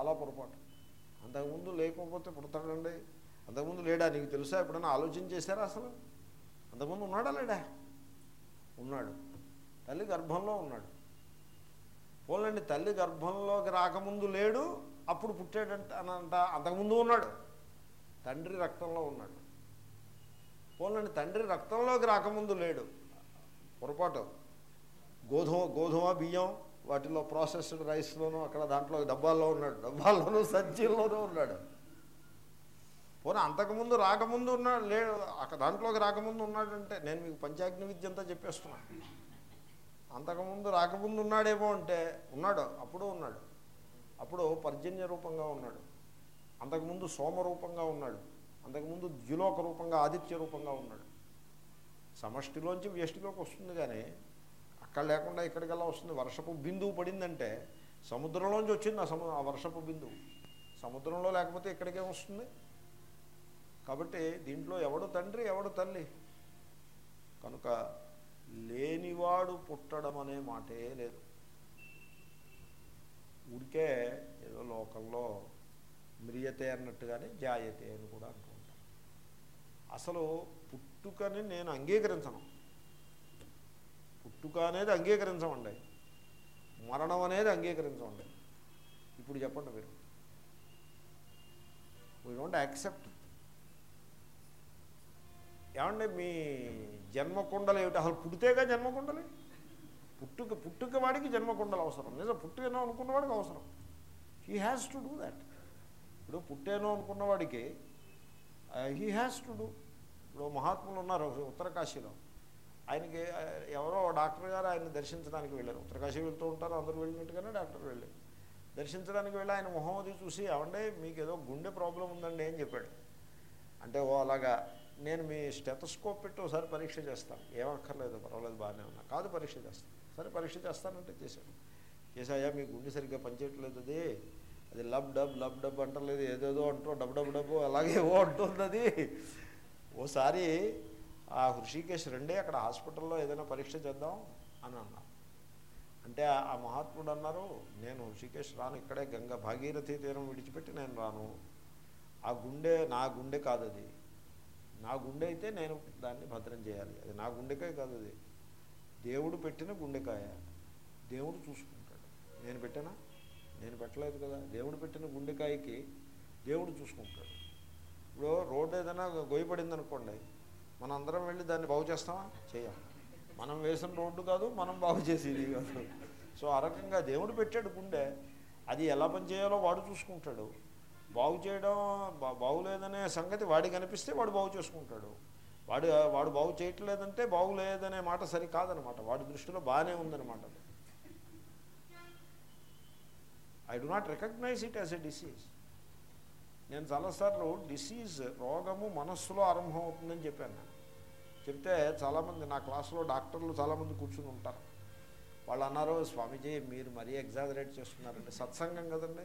చాలా పొరపాటు. అంతకుముందు లేకపోతే పుడతాడండి. అంతకుముందు లేడా? నీకు తెలుసా? ఎప్పుడైనా ఆలోచన చేశారా అసలు? అంతకుముందు ఉన్నాడా లేడా? ఉన్నాడు. తల్లి గర్భంలో ఉన్నాడు. పోలండి తల్లి గర్భంలోకి రాకముందు లేడు అప్పుడు పుట్టాడంట అనంట. అంతకుముందు ఉన్నాడు. తండ్రి రక్తంలో ఉన్నాడు. పోలండి తండ్రి రక్తంలోకి రాకముందు లేడు. పొరపాటు. గోధుమ గోధుమ బియ్యం వాటిలో ప్రాసెస్డ్ రైస్లోనూ అక్కడ దాంట్లో డబ్బాల్లో ఉన్నాడు. డబ్బాల్లోనూ సజ్జీల్లోనూ ఉన్నాడు. పోనీ అంతకుముందు రాకముందు ఉన్నాడు లేడు అక్కడ దాంట్లోకి రాకముందు ఉన్నాడంటే నేను మీకు పంచాగ్ని విద్య అంతా చెప్పేస్తున్నా అంతకుముందు రాకముందు ఉన్నాడేమో అంటే ఉన్నాడు అప్పుడు ఉన్నాడు. అప్పుడు పర్జన్య రూపంగా ఉన్నాడు. అంతకుముందు సోమ రూపంగా ఉన్నాడు. అంతకుముందు ద్యులోక రూపంగా ఆదిత్య రూపంగా ఉన్నాడు. సమష్టిలోంచి వ్యష్టిలోకి వస్తుంది కానీ అక్కడ లేకుండా ఇక్కడికల్లా వస్తుంది. వర్షపు బిందువు పడిందంటే సముద్రంలోంచి వచ్చింది ఆ సము ఆ వర్షపు బిందువు. సముద్రంలో లేకపోతే ఇక్కడికే వస్తుంది. కాబట్టి దీంట్లో ఎవడు తండ్రి ఎవడు తల్లి? కనుక లేనివాడు పుట్టడం అనే మాటే లేదు. ఊరికే ఏదో లోకంలో మ్రియతే అన్నట్టుగానే జాయతే అని కూడా అంటూ ఉంటారు. అసలు పుట్టుకని నేను అంగీకరించను. పుట్టుక అనేది అంగీకరించమండి. మరణం అనేది అంగీకరించమండి. ఇప్పుడు చెప్పండి మీరు. వీ డోంట్ యాక్సెప్ట్ ఏమండి మీ జన్మకుండలు ఏమిటి? అసలు పుడితేగా జన్మకుండలే? పుట్టుక పుట్టుక వాడికి జన్మకుండలు అవసరం. నిజం పుట్టుకనో అనుకున్నవాడికి అవసరం. He has to do that ఇప్పుడు పుట్టేనో అనుకున్నవాడికి he uh, has to do ఇప్పుడు మహాత్ములు ఉన్నారు ఉత్తరకాశీలో. ఆయనకి ఎవరో డాక్టర్ గారు ఆయన దర్శించడానికి వెళ్ళారు. ఉత్తరకాశీ వెళ్తూ ఉంటారు అందరూ వెళ్ళినట్టుగానే డాక్టర్ వెళ్ళి దర్శించడానికి వెళ్ళి ఆయన మొహం అది చూసి ఏమంటే మీకు ఏదో గుండె ప్రాబ్లం ఉందండి అని చెప్పాడు. అంటే ఓ అలాగా నేను మీ స్టెతస్కోప్ పెట్టి ఒకసారి పరీక్ష చేస్తాను. ఏమక్కర్లేదు పర్వాలేదు బాగానే ఉన్నా. కాదు పరీక్ష చేస్తాను. సరే పరీక్ష చేస్తానంటే చేశాను. చేసాయా మీ గుండె సరిగ్గా పనిచేయట్లేదు అది. అది లబ్ డబ్ లబ్ డబ్ అంటలేదు ఏదేదో అంటూ డబ్ డబ్ డబ్బు అలాగే ఏవో అంటుంది అది ఓసారి ఆ హృషికేశ్ రెండే అక్కడ హాస్పిటల్లో ఏదైనా పరీక్ష చేద్దాం అని అన్నారు. అంటే ఆ- ఆ మహాత్ముడు అన్నారు నేను హృషికేశ్ రాను ఇక్కడే గంగా భాగీరథి తీరం విడిచిపెట్టి నేను రాను. ఆ గుండె నా గుండె కాదు అది. నా గుండె అయితే నేను దాన్ని భద్రం చేయాలి. అది నా గుండెకాయ కాదు అది. దేవుడు పెట్టిన గుండెకాయ. దేవుడు చూసుకుంటాడు. నేను పెట్టానా? నేను పెట్టలేదు కదా. దేవుడు పెట్టిన గుండెకాయకి దేవుడు చూసుకుంటాడు. ఇప్పుడు రోడ్డు ఏదైనా గొయ్యపడింది అనుకోండి మనం అందరం వెళ్ళి దాన్ని బాగు చేస్తామా? చేయం. మనం వేసిన రోడ్డు కాదు మనం బాగు చేసేది కాదు. సో ఆ రకంగా దేవుడు పెట్టాడు గుండె. అది ఎలా పనిచేయాలో వాడు చూసుకుంటాడు. బాగు చేయడం బాగులేదనే సంగతి వాడికి కనిపిస్తే వాడు బాగు చేసుకుంటాడు. వాడు వాడు బాగు చేయట్లేదంటే బాగులేదనే మాట సరి కాదనమాట. వాడి దృష్టిలో బాగానే ఉందన్నమాట I do not recognize it as a disease నేను చాలాసార్లు డిసీజ్ రోగము మనస్సులో ఆరంభం అవుతుందని చెప్పాను నేను. చెప్తే చాలామంది నా క్లాసులో డాక్టర్లు చాలామంది కూర్చుని ఉంటారు. వాళ్ళు అన్నారు స్వామీజీ మీరు మరీ ఎగ్జాజరేట్ చేస్తున్నారండి. సత్సంగం కదండి.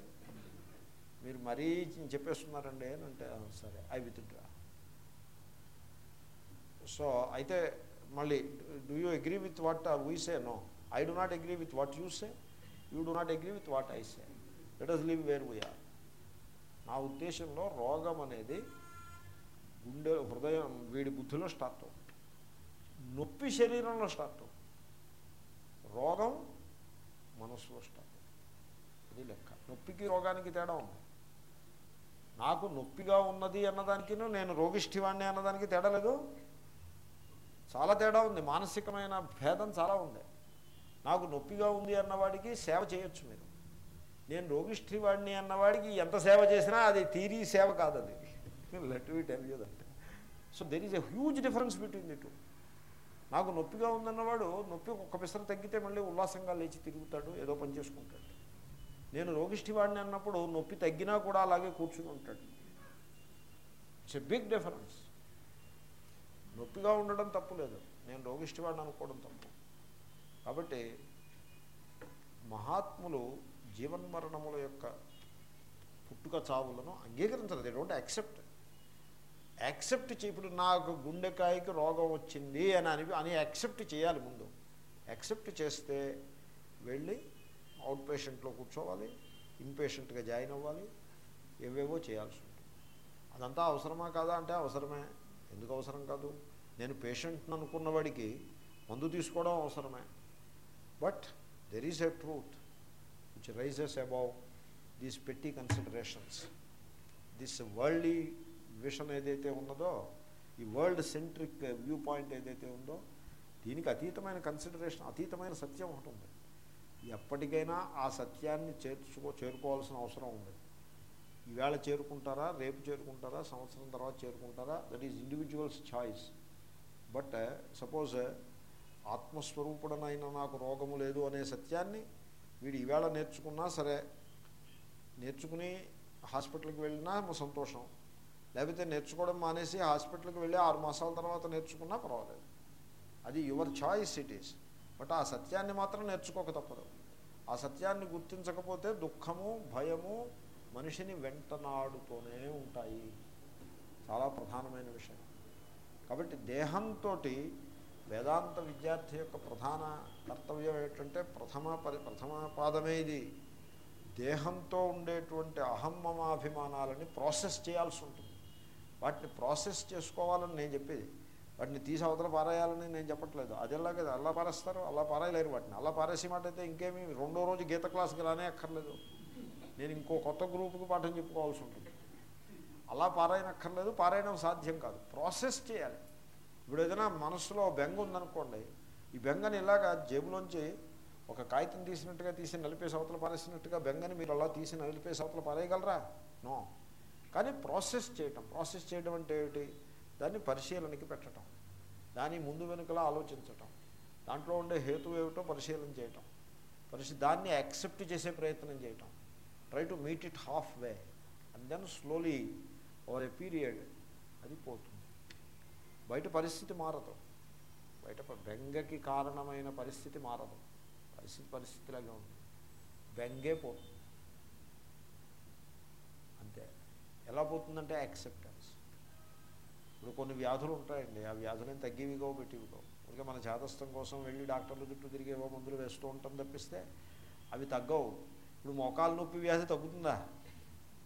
మీరు మరీ చెప్పేస్తున్నారండి. అని అంటే సరే ఐ విత్డ్రా. సో అయితే మళ్ళీ do you agree with what we say no I do not agree with what you say you do not agree with what I say let us live where we are నా ఉద్దేశంలో రోగం అనేది గుండె హృదయం వీడి బుద్ధిలో స్టార్ట్ అవుతుంది. నొప్పి శరీరంలో స్టార్ట్ అవుతుంది. రోగం మనస్సులో స్టార్ట్ అవుతుంది. ఇది లెక్క. నొప్పికి రోగానికి తేడా ఉంది. నాకు నొప్పిగా ఉన్నది అన్నదానికి నేను రోగిష్ఠివాణ్ణి అన్నదానికి తేడా లేదు. చాలా తేడా ఉంది. మానసికమైన భేదం చాలా ఉంది. నాకు నొప్పిగా ఉంది అన్నవాడికి సేవ చేయొచ్చు మీరు. నేను రోగిష్ఠివాడిని అన్నవాడికి ఎంత సేవ చేసినా అది తీరీ సేవ కాదు అది let me tell you that. So there is a huge difference between the two నాకు నొప్పిగా ఉందన్నవాడు నొప్పి ఒక్క పిసర తగ్గితే మళ్ళీ ఉల్లాసంగా లేచి తిరుగుతాడు ఏదో పని చేసుకుంటాడు. నేను రోగిష్ఠివాడిని అన్నప్పుడు నొప్పి తగ్గినా కూడా అలాగే కూర్చుని ఉంటాడు. ఇట్స్ ఎ బిగ్ డిఫరెన్స్ నొప్పిగా ఉండడం తప్పు లేదు. నేను రోగిష్ఠివాడిని అనుకోవడం తప్పు. కాబట్టి మహాత్ములు జీవన్మరణముల యొక్క పుట్టుక చావులను అంగీకరించరు దే డోంట్ యాక్సెప్ట్ యాక్సెప్ట్ చే ఇప్పుడు నాకు గుండెకాయకి రోగం వచ్చింది అని అని అని యాక్సెప్ట్ చేయాలి ముందు. యాక్సెప్ట్ చేస్తే వెళ్ళి అవుట్ పేషెంట్లో కూర్చోవాలి ఇంపేషెంట్గా జాయిన్ అవ్వాలి ఏవేవో చేయాల్సి ఉంటుంది. అదంతా అవసరమా కాదా అంటే అవసరమే. ఎందుకు అవసరం కాదు? నేను పేషెంట్ని అనుకున్నవాడికి మందు తీసుకోవడం అవసరమే. But there is a truth which rises above these petty considerations this worldly vision ఏదైతే ఉన్నదో ఈ వరల్డ్ సెంట్రిక్ వ్యూ పాయింట్ ఏదైతే ఉందో దీనికి అతీతమైన కన్సిడరేషన్ అతీతమైన సత్యం ఒకటి ఉంది. ఎప్పటికైనా ఆ సత్యాన్ని చేర్చుకో చేరుకోవాల్సిన అవసరం ఉంది. ఈవేళ చేరుకుంటారా రేపు చేరుకుంటారా సంవత్సరం తర్వాత చేరుకుంటారా that is individual's choice but suppose ఆత్మస్వరూపుడనైనా నాకు రోగము లేదు అనే సత్యాన్ని వీడు ఈవేళ నేర్చుకున్నా సరే నేర్చుకుని హాస్పిటల్కి వెళ్ళినా సంతోషం. లేకపోతే నేర్చుకోవడం మానేసి హాస్పిటల్కి వెళ్ళి ఆరు మాసాల తర్వాత నేర్చుకున్నా పర్వాలేదు. అది your choice it is. But ఆ సత్యాన్ని మాత్రం నేర్చుకోక తప్పదు. ఆ సత్యాన్ని గుర్తించకపోతే దుఃఖము భయము మనిషిని వెంటనాడుతూనే ఉంటాయి. చాలా ప్రధానమైన విషయం. కాబట్టి దేహంతో వేదాంత విద్యార్థి యొక్క ప్రధాన కర్తవ్యం ఏంటంటే ప్రథమ పరి ప్రథమ పాదమే ఇది. దేహంతో ఉండేటువంటి అహమ్మమాభిమానాలని ప్రాసెస్ చేయాల్సి ఉంటుంది. వాటిని ప్రాసెస్ చేసుకోవాలని నేను చెప్పేది. వాటిని తీసి అవతల పారేయాలని నేను చెప్పట్లేదు. అది ఎలాగే అలా పారేస్తారు అలా పారేయలేరు వాటిని. అలా పారేసే మాట అయితే ఇంకేమి? రెండో రోజు గీత క్లాస్కి రానే అక్కర్లేదు. నేను ఇంకో కొత్త గ్రూపుకి పాఠం చెప్పుకోవాల్సి ఉంటుంది. అలా పారాయనక్కర్లేదు పారాయణం సాధ్యం కాదు. ప్రాసెస్ చేయాలి. ఇప్పుడు ఏదైనా మనసులో బెంగ ఉందనుకోండి ఈ బెంగని ఇలాగా జేబులోంచి ఒక కాగితం తీసినట్టుగా తీసి నలిపేసి అవతల పారేసినట్టుగా బెంగని మీరు అలా తీసి నలిపేసి అవతల పారేయగలరా? నో. కానీ ప్రాసెస్ చేయటం ప్రాసెస్ చేయడం అంటే ఏమిటి? దాన్ని పరిశీలనకి పెట్టడం దాని ముందు వెనుకలా ఆలోచించటం దాంట్లో ఉండే హేతు ఏమిటో పరిశీలన చేయటం పరిశీ దాన్ని యాక్సెప్ట్ చేసే ప్రయత్నం చేయటం. Try to meet it half way and then slowly over a period అది పోతుంది. బయట పరిస్థితి మారదు. బయట బెంగకి కారణమైన పరిస్థితి మారదు. పరిస్థితి పరిస్థితిలాగే ఉంది. బెంగే పోతుంది అంతే. ఎలా పోతుందంటే యాక్సెప్టెన్స్ ఇప్పుడు కొన్ని వ్యాధులు ఉంటాయండి. ఆ వ్యాధులను తగ్గేవిగో పెట్టివిగో అందుకే మన జాతస్థం కోసం వెళ్ళి డాక్టర్ల చుట్టూ తిరిగేవో మందులు వేస్తూ ఉంటాం తప్పిస్తే అవి తగ్గవు. ఇప్పుడు మోకాలు నొప్పి వ్యాధి తగ్గుతుందా?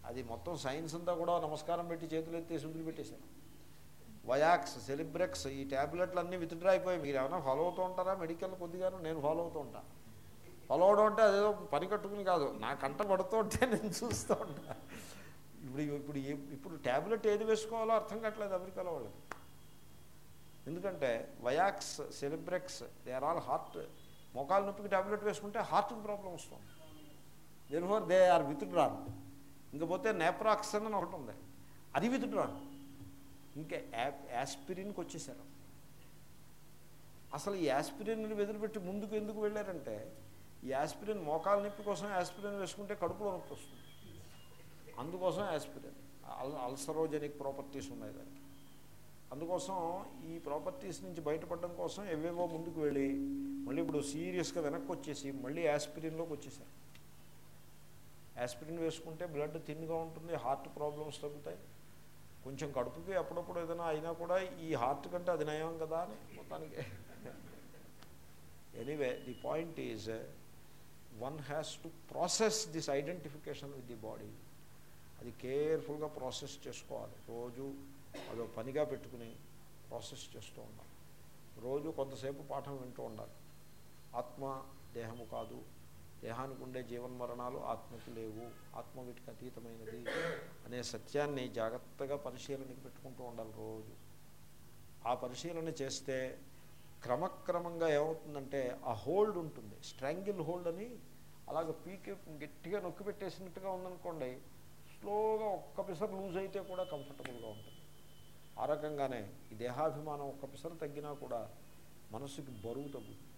అది మొత్తం సైన్స్ అంతా కూడా నమస్కారం పెట్టి చేతులు ఎత్తే శుద్ధులు పెట్టేశారు వయాక్స్ సెలిబ్రెక్స్ ఈ ట్యాబ్లెట్లు అన్నీ విత్డ్రా అయిపోయాయి. మీరు ఏమైనా ఫాలో అవుతూ ఉంటారా మెడికల్? కొద్దిగాను నేను ఫాలో అవుతూ ఉంటాను ఫాలో అవడం అంటే అదేదో పని కట్టుకుని కాదు. నా కంట పడుతూ ఉంటే నేను చూస్తూ ఉంటా. ఇప్పుడు ఇప్పుడు ఇప్పుడు ట్యాబ్లెట్ ఏది వేసుకోవాలో అర్థం కావట్లేదు అమెరికాలో వాళ్ళకి. ఎందుకంటే Vioxx Celebrex they are all heart. మోకాలు నొప్పికి ట్యాబ్లెట్ వేసుకుంటే హార్ట్కి ప్రాబ్లం వస్తుంది. Therefore they are withdrawn. ఇంకపోతే నేప్రాక్సన్ అని ఒకటి ఉంది. అది విత్డ్రాన్. ఇంకా యాప్ యాస్పిరిన్కి వచ్చేసారు. అసలు ఈ యాస్పిరిన్ వెదిలిపెట్టి ముందుకు ఎందుకు వెళ్ళారంటే ఈ యాస్పిరిన్ మోకాల నొప్పి కోసం యాస్పిరిన్ వేసుకుంటే కడుపులో నొప్పి వస్తుంది. అందుకోసం యాస్పిరిన్ అల్ అల్సరోజెనిక్ ప్రాపర్టీస్ ఉన్నాయి దానికి. అందుకోసం ఈ ప్రాపర్టీస్ నుంచి బయటపడడం కోసం ఎవేవో ముందుకు వెళ్ళి మళ్ళీ ఇప్పుడు సీరియస్గా వెనక్కి వచ్చేసి మళ్ళీ యాస్పిరిన్లోకి వచ్చేసారు. యాస్పిరిన్ వేసుకుంటే బ్లడ్ థిన్గా ఉంటుంది హార్ట్ ప్రాబ్లమ్స్ తగ్గుతాయి. కొంచెం కడుపుకి అప్పుడప్పుడు ఏదైనా అయినా కూడా ఈ హార్ట్ కంటే అది నయం కదా అని మొత్తానికి. Anyway the point is one has to process this identification with the body అది కేర్ఫుల్గా ప్రాసెస్ చేసుకోవాలి. రోజు అదో పనిగా పెట్టుకుని ప్రాసెస్ చేస్తూ ఉండాలి. రోజు కొంతసేపు పాఠం వింటూ ఉండాలి. ఆత్మ దేహము కాదు. దేహానికి ఉండే జీవన్మరణాలు ఆత్మకి లేవు ఆత్మ వీటికి అతీతమైనది అనే సత్యాన్ని జాగ్రత్తగా పరిశీలనకి పెట్టుకుంటూ ఉండాలి రోజు. ఆ పరిశీలన చేస్తే క్రమక్రమంగా ఏమవుతుందంటే ఆ హోల్డ్ ఉంటుంది. స్ట్రాంగిల్ హోల్డ్ అని అలాగ పీకి గట్టిగా నొక్కి పెట్టేసినట్టుగా ఉందనుకోండి స్లోగా ఒక్క పిసర్ లూజ్ అయితే కూడా కంఫర్టబుల్గా ఉంటుంది. ఆ రకంగానే ఈ దేహాభిమానం ఒక్క పిసర్ తగ్గినా కూడా మనసుకి బరువు తగ్గుతుంది.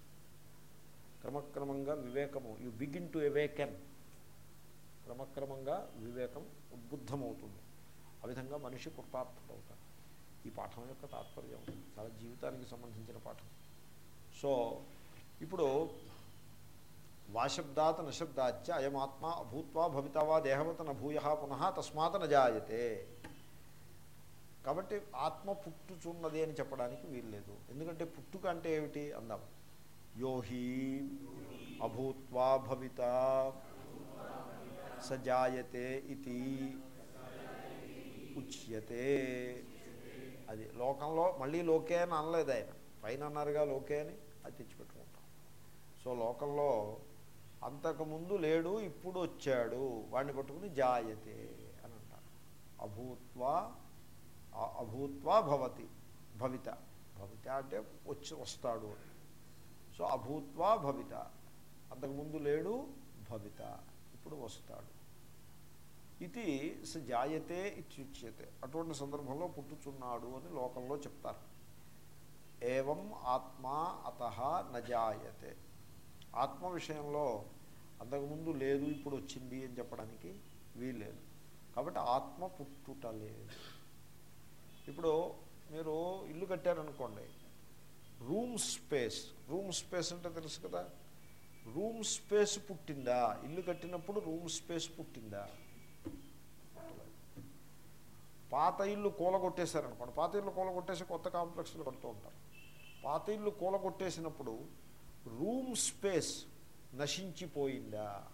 క్రమక్రమంగా వివేకము. యు బిగిన్ టు ఎవేకెన్ క్రమక్రమంగా వివేకం ఉద్బుద్ధమవుతుంది. ఆ విధంగా మనిషి కృతార్థుడవుతాడు. ఈ పాఠం యొక్క తాత్పర్యం చాలా జీవితానికి సంబంధించిన పాఠం. సో ఇప్పుడు వాశబ్దాత్ నశబ్దాచ అయమాత్మ అభూత్వా భవితావా దేహవత నభూయ పునః తస్మాత్ నజాయతే. కాబట్టి ఆత్మ పుట్టుచున్నది అని చెప్పడానికి వీల్లేదు. ఎందుకంటే పుట్టుక అంటే ఏమిటి? యోహీ అభూత్వా భవిత సజాయతే ఇది ఉచ్యతే అది లోకంలో మళ్ళీ లోకే అని అనలేదు ఆయన. పైన అన్నారుగా లోకే అని అది తెచ్చిపెట్టుకుంటాం. సో లోకంలో అంతకుముందు లేడు ఇప్పుడు వచ్చాడు వాడిని పట్టుకుని జాయతే అని అంటారు. అభూత్వా అభూత్వా భవతి భవిత. భవిత అంటే వచ్చి వస్తాడు అని. సో అభూత్వా భవిత. అంతకుముందు లేడు భవిత. ఇప్పుడు వస్తాడు. ఇది స జాయతే ఇత్యుచ్యతే. అటువంటి సందర్భంలో పుట్టుచున్నాడు అని లోకంలో చెప్తారు. ఏవం ఆత్మా అత నజాయతే ఆత్మ విషయంలో అంతకుముందు లేదు ఇప్పుడు వచ్చింది అని చెప్పడానికి వీలేదు కాబట్టి ఆత్మ పుట్టుట లేదు. ఇప్పుడు మీరు ఇల్లు కట్టారనుకోండి రూమ్ స్పేస్ రూమ్ స్పేస్ అంటే తెలుసు కదా? రూమ్ స్పేస్ పుట్టిందా? ఇల్లు కట్టినప్పుడు రూమ్ స్పేస్ పుట్టిందా? పాత ఇల్లు కూలగొట్టేశారనుకోండి. పాత ఇల్లు కూలగొట్టేసి కొత్త కాంప్లెక్స్లు కడుతూ ఉంటారు. పాత ఇల్లు కూలగొట్టేసినప్పుడు రూమ్ స్పేస్ నశించిపోయిందా?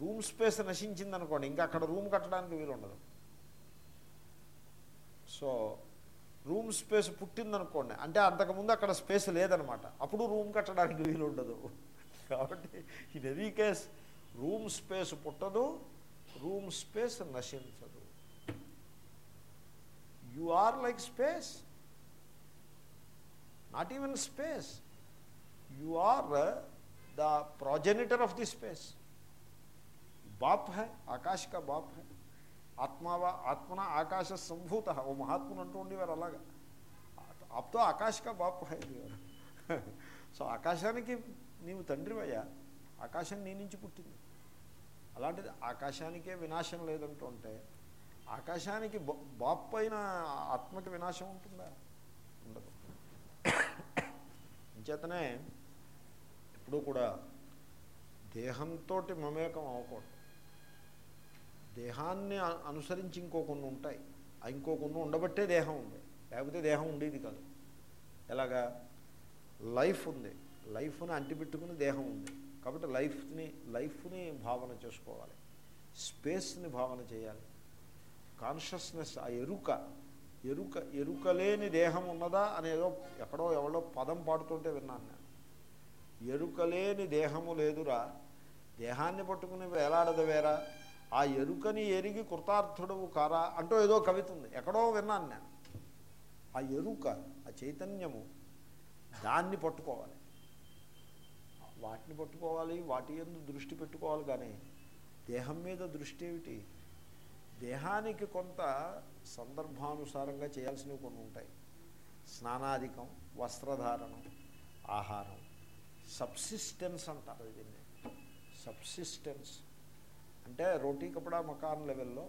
రూమ్ స్పేస్ నశించింది అనుకోండి ఇంకా అక్కడ రూమ్ కట్టడానికి వీలు ఉండదు సో రూమ్ స్పేస్ పుట్టిందనుకోండి అంటే అంతకుముందు అక్కడ స్పేస్ లేదనమాట అప్పుడు రూమ్ కట్టడానికి వీలు ఉండదు కాబట్టి in any case room space పుట్టదు రూమ్ స్పేస్ నశించదు you are like space not even space you are the progenitor of the space बाप है ఆకాశ का బాప్ है ఆత్మావా ఆత్మన ఆకాశ సంభూత. ఓ మహాత్ములు అంటూ ఉండేవారు అలాగా. ఆప్తో ఆకాశక బాపు బాప్ సో ఆకాశానికి నీవు తండ్రివయ్యా. ఆకాశం నీ నుంచి పుట్టింది. అలాంటిది ఆకాశానికే వినాశం లేదంటూ ఉంటే ఆకాశానికి బాప్ అయిన ఆత్మకి వినాశం ఉంటుందా? ఉండదు. అంచేతనే ఎప్పుడూ కూడా దేహంతో మమేకం అవ్వకూడదు. దేహాన్ని అనుసరించి ఇంకో కొన్ని ఉంటాయి. ఆ ఇంకో కొన్ని ఉండబట్టే దేహం ఉంది. లేకపోతే దేహం ఉండేది కాదు. ఎలాగా? లైఫ్ ఉంది. లైఫ్ని అంటిపెట్టుకుని దేహం ఉంది. కాబట్టి లైఫ్ని లైఫ్ని భావన చేసుకోవాలి. స్పేస్ని భావన చేయాలి. కాన్షియస్నెస్ ఆ ఎరుక ఎరుక ఎరుక లేని దేహం ఉన్నదా అనేదో ఎక్కడో ఎవడో పదం పాడుతుంటే విన్నాను నేను. ఎరుకలేని దేహము లేదురా. దేహాన్ని పట్టుకుని వేలాడదవేరా? ఆ ఎరుకని ఎరిగి కృతార్థుడవు కారా అంటూ ఏదో కవిత ఉంది. ఎక్కడో విన్నాను నేను. ఆ ఎరుక ఆ చైతన్యము దాన్ని పట్టుకోవాలి. వాటిని పట్టుకోవాలి వాటి ఎందు దృష్టి పెట్టుకోవాలి కానీ దేహం మీద దృష్టి ఏమిటి? దేహానికి కొంత సందర్భానుసారంగా చేయాల్సినవి కొన్ని ఉంటాయి. స్నానాధికం వస్త్రధారణం ఆహారం. సబ్సిస్టెన్స్ అంటారు దీన్ని. సబ్సిస్టెన్స్. అంటే రోటీ కపడా మకాన్ లెవెల్లో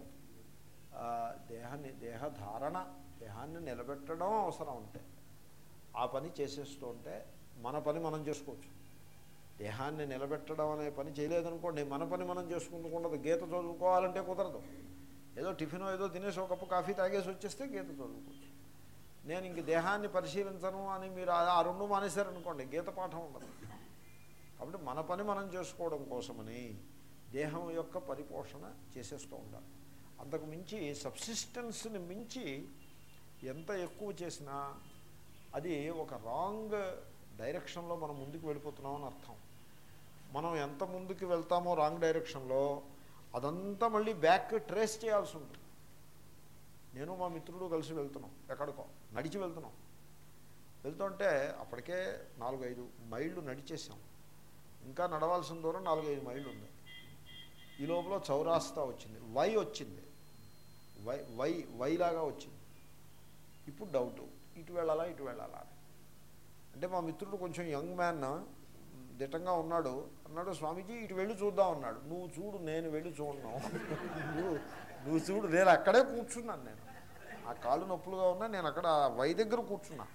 దేహాన్ని దేహధారణ దేహాన్ని నిలబెట్టడం అవసరం ఉంటే ఆ పని చేసేస్తూ ఉంటే మన పని మనం చేసుకోవచ్చు. దేహాన్ని నిలబెట్టడం అనే పని చేయలేదనుకోండి మన పని మనం చేసుకుంటూ గీత చదువుకోవాలంటే కుదరదు. ఏదో టిఫిన్ ఏదో తినేసి ఒక కప్పు కాఫీ తాగేసి వచ్చేస్తే గీత చదువుకోవచ్చు. నేను ఇంక దేహాన్ని పరిశీలించను అని మీరు ఆ- ఆ రెండు మానేశారనుకోండి గీత పాఠం ఉండదు. కాబట్టి మన పని మనం చేసుకోవడం కోసమని దేహం యొక్క పరిపోషణ చేసేస్తూ ఉండాలి. అంతకు మించి సబ్సిస్టెన్స్ని మించి ఎంత ఎక్కువ చేసినా అది ఒక రాంగ్ డైరెక్షన్లో మనం ముందుకు వెళ్ళిపోతున్నాం అని అర్థం. మనం ఎంత ముందుకు వెళ్తామో రాంగ్ డైరెక్షన్లో అదంతా మళ్ళీ బ్యాక్ ట్రేస్ చేయాల్సి ఉంటుంది. నేను మా మిత్రుడు కలిసి వెళ్తున్నాం ఎక్కడికో నడిచి వెళ్తున్నాం. వెళ్తుంటే అప్పటికే నాలుగైదు మైళ్ళు నడిచేసాం ఇంకా నడవాల్సిన దూరం నాలుగైదు మైళ్ళు ఉంది. ఈ లోపల చౌరాస్తా వచ్చింది. వై వచ్చింది. వై వై వైలాగా వచ్చింది. ఇప్పుడు డౌట్ ఇటు వెళ్ళాలా ఇటు వెళ్ళాలా? అంటే మా మిత్రుడు కొంచెం యంగ్ మ్యాన్ దిట్టంగా ఉన్నాడు. అన్నాడు స్వామీజీ ఇటు వెళ్ళి చూద్దాం అన్నాడు. నువ్వు చూడు నేను వెళ్ళి చూడను. నువ్వు నువ్వు చూడు నేను అక్కడే కూర్చున్నాను నేను. ఆ కాళ్ళు నొప్పులుగా ఉన్నా నేను అక్కడ వై దగ్గర కూర్చున్నా.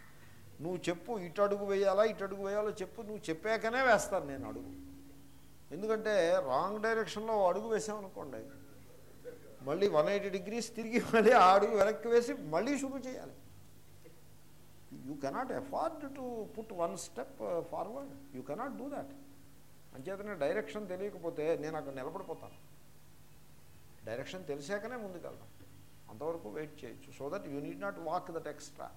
నువ్వు చెప్పు ఇటు అడుగు వేయాలా ఇటు అడుగు వేయాలో చెప్పు. నువ్వు చెప్పాకనే వేస్తాను నేను అడుగు. ఎందుకంటే రాంగ్ డైరెక్షన్లో అడుగు వేసామనుకోండి మళ్ళీ వన్ ఎయిటీ డిగ్రీస్ తిరిగి మళ్ళీ ఆ అడుగు వెనక్కి వేసి మళ్ళీ షురూ చేయాలి. You cannot afford to put one step forward you cannot do that అంచేతనే డైరెక్షన్ తెలియకపోతే నేను అక్కడ నిలబడిపోతాను. డైరెక్షన్ తెలిసాకనే ముందుకెళ్దాం అంతవరకు వెయిట్ చేయొచ్చు. So that you need not walk that extra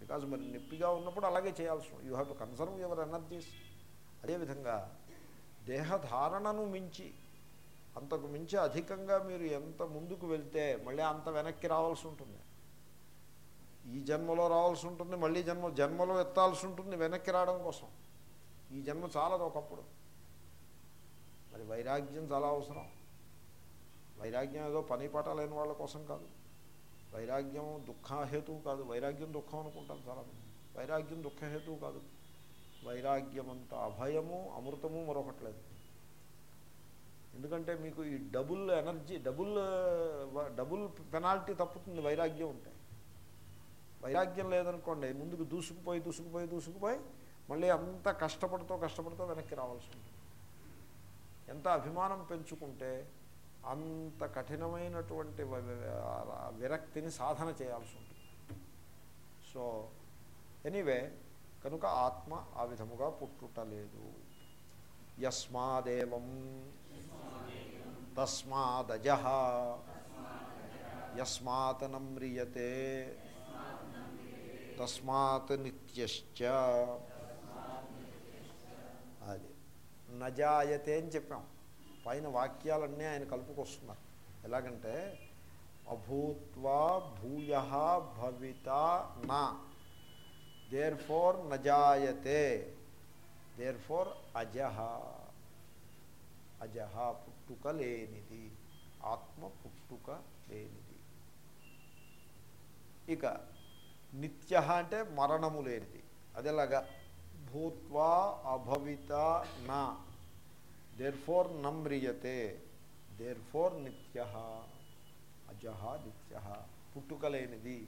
because మరి నొప్పిగా ఉన్నప్పుడు అలాగే చేయాల్సి you have to conserve your energies అదేవిధంగా దేహధారణను మించి అంతకు మించి అధికంగా మీరు ఎంత ముందుకు వెళ్తే మళ్ళీ అంత వెనక్కి రావాల్సి ఉంటుంది. ఈ జన్మలో రావాల్సి ఉంటుంది మళ్ళీ జన్మ జన్మలో ఎత్తాల్సి ఉంటుంది వెనక్కి రావడం కోసం. ఈ జన్మ చాలదు ఒకప్పుడు. మరి వైరాగ్యం చాలా అవసరం. వైరాగ్యం ఏదో పని పాట లేని వాళ్ళ కోసం కాదు. వైరాగ్యం దుఃఖహేతువు కాదు. వైరాగ్యం దుఃఖం అనుకుంటాను చాలామంది. వైరాగ్యం దుఃఖహేతువు కాదు. వైరాగ్యం అభయము అమృతము మరొకట్లేదు. ఎందుకంటే మీకు ఈ double energy double double penalty తప్పుతుంది వైరాగ్యం ఉంటే. వైరాగ్యం లేదనుకోండి ముందుకు దూసుకుపోయి దూసుకుపోయి దూసుకుపోయి మళ్ళీ అంత కష్టపడుతూ కష్టపడుతూ వెనక్కి రావాల్సి ఉంటుంది. ఎంత అభిమానం పెంచుకుంటే అంత కఠినమైనటువంటి విరక్తిని సాధన చేయాల్సి ఉంటుంది. సో ఎనీవే కనుక ఆత్మ ఆ విధముగా పుట్టుటలేదు. యస్మాదేవం. తస్మాదజ. యస్మాత్ నమ్రియతే తస్మాత్ నిత్యశ్చ. అది. నజాయతే అని చెప్పాం. పైన వాక్యాలన్నీ ఆయన కలుపుకొస్తున్నారు. ఎలాగంటే అభూత్వా భూయ భవిత నా. దేర్ ఫోర్ నజాయతే దేర్ ఫోర్ అజహ అజహ పుట్టుక లేనిది ఆత్మ పుట్టుక లేనిది ఇక నిత్య అంటే మరణము లేనిది అదేలాగా భూత్వా అభవిత నా దేర్ ఫోర్ నమ్రియతే దేర్ ఫోర్ నిత్య అజహ నిత్య పుట్టుక లేనిది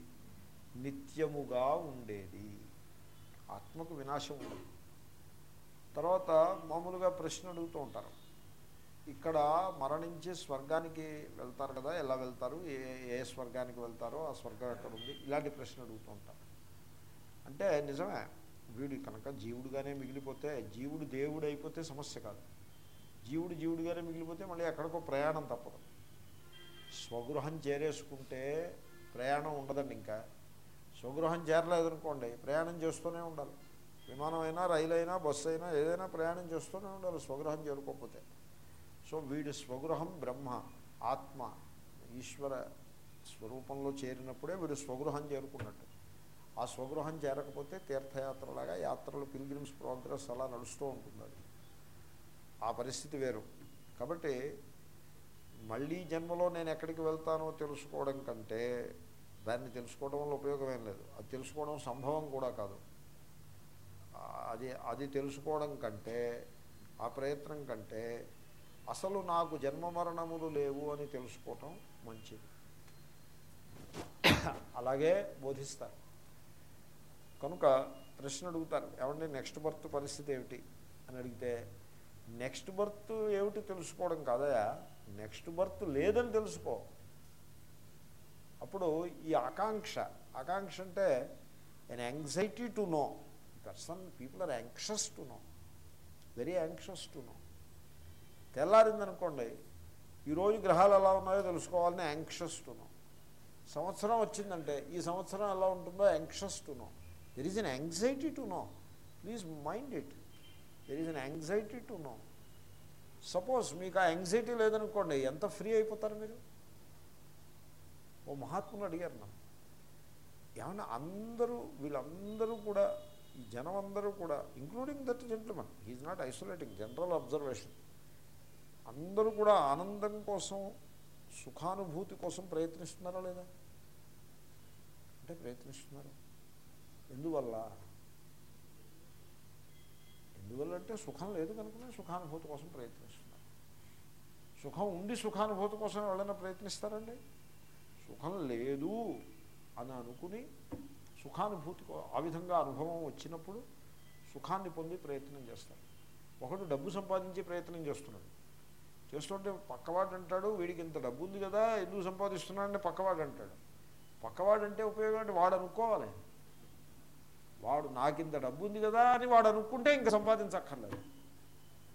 నిత్యముగా ఉండేది ఆత్మకు వినాశం ఉండదు. తర్వాత మామూలుగా ప్రశ్న అడుగుతూ ఉంటారు. ఇక్కడ మరణించి స్వర్గానికి వెళ్తారు కదా ఎలా వెళ్తారు? ఏ ఏ స్వర్గానికి వెళ్తారో ఆ స్వర్గం ఎక్కడ ఉంది? ఇలాంటి ప్రశ్న అడుగుతూ ఉంటారు. అంటే నిజమే వీడు కనుక జీవుడుగానే మిగిలిపోతే జీవుడు దేవుడు అయిపోతే సమస్య కాదు. జీవుడు జీవుడుగానే మిగిలిపోతే మళ్ళీ ఎక్కడికో ప్రయాణం తప్పదు. స్వగృహం చేరేసుకుంటే ప్రయాణం ఉండదండి ఇంకా. స్వగృహం చేరలేదనుకోండి ప్రయాణం చేస్తూనే ఉండాలి. విమానం అయినా రైలు అయినా బస్సు అయినా ఏదైనా ప్రయాణం చేస్తూనే ఉండాలి స్వగృహం చేరుకోకపోతే. సో వీడి స్వగృహం బ్రహ్మ ఆత్మ ఈశ్వర స్వరూపంలో చేరినప్పుడే వీడు స్వగృహం చేరుకున్నట్టు. ఆ స్వగృహం చేరకపోతే తీర్థయాత్రలాగా యాత్రలు పిల్గ్రిమ్స్ ప్రోగ్రెస్ అలా నడుస్తూ ఉంటుంది అది ఆ పరిస్థితి వేరు. కాబట్టి మళ్ళీ జన్మలో నేను ఎక్కడికి వెళ్తానో తెలుసుకోవడం కంటే దాన్ని తెలుసుకోవడం వల్ల ఉపయోగం ఏం లేదు. అది తెలుసుకోవడం సంభవం కూడా కాదు. అది అది తెలుసుకోవడం కంటే ఆ ప్రయత్నం కంటే అసలు నాకు జన్మ మరణములు లేవు అని తెలుసుకోవటం మంచిది. అలాగే బోధిస్తారు. కనుక ప్రశ్న అడుగుతారు ఏమండి నెక్స్ట్ బర్త్ పరిస్థితి ఏమిటి? అని అడిగితే నెక్స్ట్ బర్త్ ఏమిటి తెలుసుకోవడం కాదయా నెక్స్ట్ బర్త్ లేదని తెలుసుకో. అప్పుడు ఈ ఆకాంక్ష ఆకాంక్ష అంటే an anxiety to know person people are anxious to know very anxious to know తెల్లారిందనుకోండి ఈరోజు గ్రహాలు ఎలా ఉన్నాయో తెలుసుకోవాలని యాంక్షస్ టు నో సంవత్సరం వచ్చిందంటే ఈ సంవత్సరం ఎలా ఉంటుందో anxious to know there is an anxiety to know please mind it there is an anxiety to know suppose మీకు ఆ యాంగ్జైటీ లేదనుకోండి ఎంత ఫ్రీ అయిపోతారు మీరు? ఓ మహాత్ములు అడిగారు నన్ను. ఏమన్నా అందరూ వీళ్ళందరూ కూడా ఈ జనం అందరూ కూడా including that gentleman he's not isolating general observation అందరూ కూడా ఆనందం కోసం సుఖానుభూతి కోసం ప్రయత్నిస్తున్నారా లేదా? అంటే ప్రయత్నిస్తున్నారు. ఎందువల్ల? ఎందువల్ల అంటే సుఖం లేదు కనుకనే సుఖానుభూతి కోసం ప్రయత్నిస్తున్నారు. సుఖం ఉండి సుఖానుభూతి కోసం ఎవరైనా ప్రయత్నిస్తారండి సుఖం లేదు అని అనుకుని సుఖానుభూతి ఆ విధంగా అనుభవం వచ్చినప్పుడు సుఖాన్ని పొంది ప్రయత్నం చేస్తాడు. ఒకడు డబ్బు సంపాదించే ప్రయత్నం చేస్తున్నాడు. చేస్తుంటే పక్కవాడు అంటాడు వీడికి ఇంత డబ్బు ఉంది కదా ఎందుకు సంపాదిస్తున్నాడని పక్కవాడు అంటాడు. పక్కవాడు అంటే ఉపయోగం అంటే వాడు అనుకోవాలి. వాడు నాకింత డబ్బు ఉంది కదా అని వాడు అనుకుంటే ఇంకా సంపాదించక్కర్లేదు.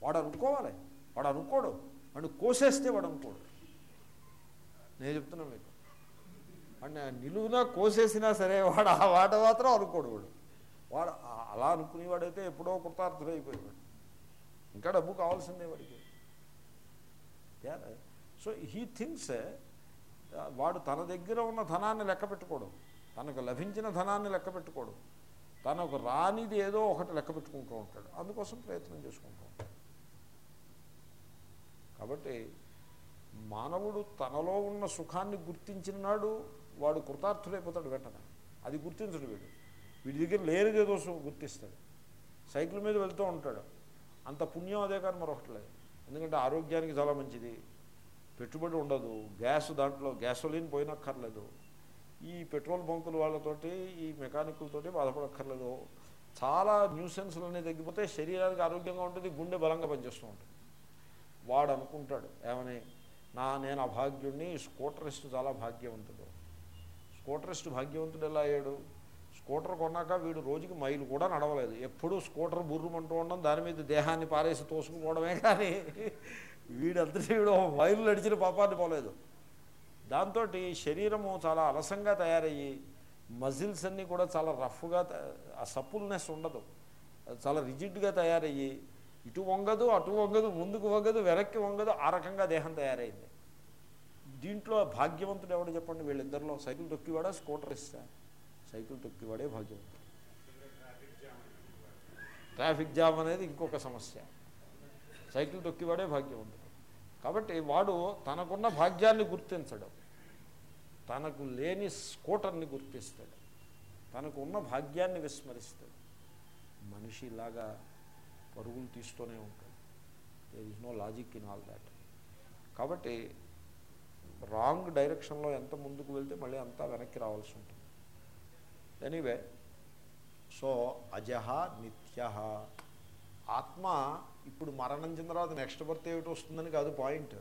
వాడు అనుకోవాలి. వాడు అనుకోడు. వాడు కోసేస్తే వాడు అనుకోడు. నేను చెప్తున్నా మీకు. వాడిని నిలువునా కోసేసినా సరే వాడు ఆ వాట మాత్రం అనుకోడు వాడు. వాడు అలా అనుకునేవాడైతే ఎప్పుడో కృతార్థుడైపోయేవాడు. ఇంకా డబ్బు కావాల్సిందే వాడికి. సో హీ థింగ్స్ వాడు తన దగ్గర ఉన్న ధనాన్ని లెక్క పెట్టుకోవడం తనకు లభించిన ధనాన్ని లెక్క పెట్టుకోవడం తనకు రానిది ఏదో ఒకటి లెక్క పెట్టుకుంటూ ఉంటాడు. అందుకోసం ప్రయత్నం చేసుకుంటూ ఉంటాడు. కాబట్టి మానవుడు తనలో ఉన్న సుఖాన్ని గుర్తించిన నాడు వాడు కృతార్థుడైపోతాడు వెంటనే. అది గుర్తించడు వీడు. వీడి దగ్గర లేనిదేదో దోషం గుర్తిస్తాడు. సైకిల్ మీద వెళ్తూ ఉంటాడు. అంత పుణ్యం అదే కానీ మరొకటి లేదు. ఎందుకంటే ఆరోగ్యానికి చాలా మంచిది. పెట్టుబడి ఉండదు. గ్యాస్ దాంట్లో గ్యాసోలిన్ పోయినక్కర్లేదు. ఈ పెట్రోల్ బంకుల వాళ్ళతోటి ఈ మెకానికులతోటి బాధపడక్కర్లేదు. చాలా న్యూసెన్స్లన్నీ తగ్గిపోతే శరీరానికి ఆరోగ్యంగా ఉంటుంది గుండె బలంగా పనిచేస్తూ ఉంటుంది. వాడు అనుకుంటాడు ఏమని? నా నేను అభాగ్యుడిని స్కూటరిస్ట్ చాలా భాగ్యవంతుడు. స్కూటరిస్ట్ భాగ్యవంతుడు ఎలా అయ్యాడు? స్కూటర్ కొన్నాక వీడు రోజుకి మైలు కూడా నడవలేదు. ఎప్పుడూ స్కూటర్ బుర్రుమంటూ ఉండడం దాని మీద దేహాన్ని పారేసి తోసుకుపోవడమే కానీ వీడంతటి వీడు మైలు నడిచిన పాపాన్ని పోలేదు. దాంతో శరీరము చాలా అలసంగా తయారయ్యి మజిల్స్ అన్నీ కూడా చాలా రఫ్గా ఆ సప్పుల్నెస్ ఉండదు. చాలా రిజిడ్గా తయారయ్యి ఇటు వంగదు అటు వంగదు ముందుకు వంగదు వెనక్కి వంగదు ఆ రకంగా దేహం తయారైంది. దీంట్లో భాగ్యవంతుడు ఎవడు చెప్పండి? వీళ్ళిద్దరిలో సైకిల్ తొక్కివాడా? స్కూటర్ ఇస్తా. సైకిల్ తొక్కివాడే భాగ్యవంతుడు. ట్రాఫిక్ జామ్ అనేది ఇంకొక సమస్య. సైకిల్ తొక్కివాడే భాగ్యవంతుడు. కాబట్టి వాడు తనకున్న భాగ్యాన్ని గుర్తించడం. తనకు లేని స్కూటర్ని గుర్తిస్తాడు. తనకు ఉన్న భాగ్యాన్ని విస్మరిస్తాడు. మనిషి ఇలాగా పరుగులు తీస్తూనే ఉంటాడు. There is no logic in all that కాబట్టి రాంగ్ డైరెక్షన్లో ఎంత ముందుకు వెళ్తే మళ్ళీ అంతా వెనక్కి రావాల్సి ఉంటుంది. ఎనీవే సో అజహ నిత్య ఆత్మ ఇప్పుడు మరణం చెందిన తర్వాత నెక్స్ట్ బర్త్ ఏమిటి వస్తుందని కాదు పాయింట్.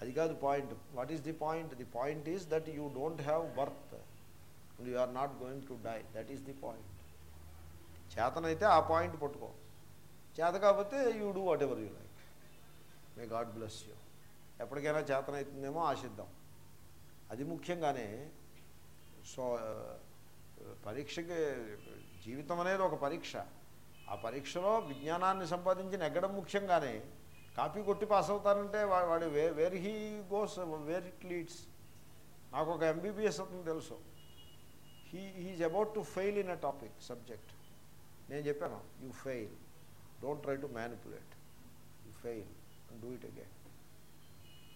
అది కాదు point. What is the point the point is that you don't have birth and you are not going to die that is the point చేతనైతే ఆ పాయింట్ పట్టుకో. చేత కాకపోతే you do whatever you like may God bless you ఎప్పటికైనా చేతనవుతుందేమో ఆశిద్దాం. అది ముఖ్యంగానే so పరీక్షకి జీవితం అనేది ఒక పరీక్ష. ఆ పరీక్షలో విజ్ఞానాన్ని సంపాదించి నెగ్గడం ముఖ్యంగానే కాపీ కొట్టి పాస్ అవుతానంటే వాడు way where he goes where it leads నాకు ఒక ఎంబీబీఎస్ అతను తెలుసు. He he is about to fail in a topic subject నేను చెప్పాను you fail don't try to manipulate you fail and do it again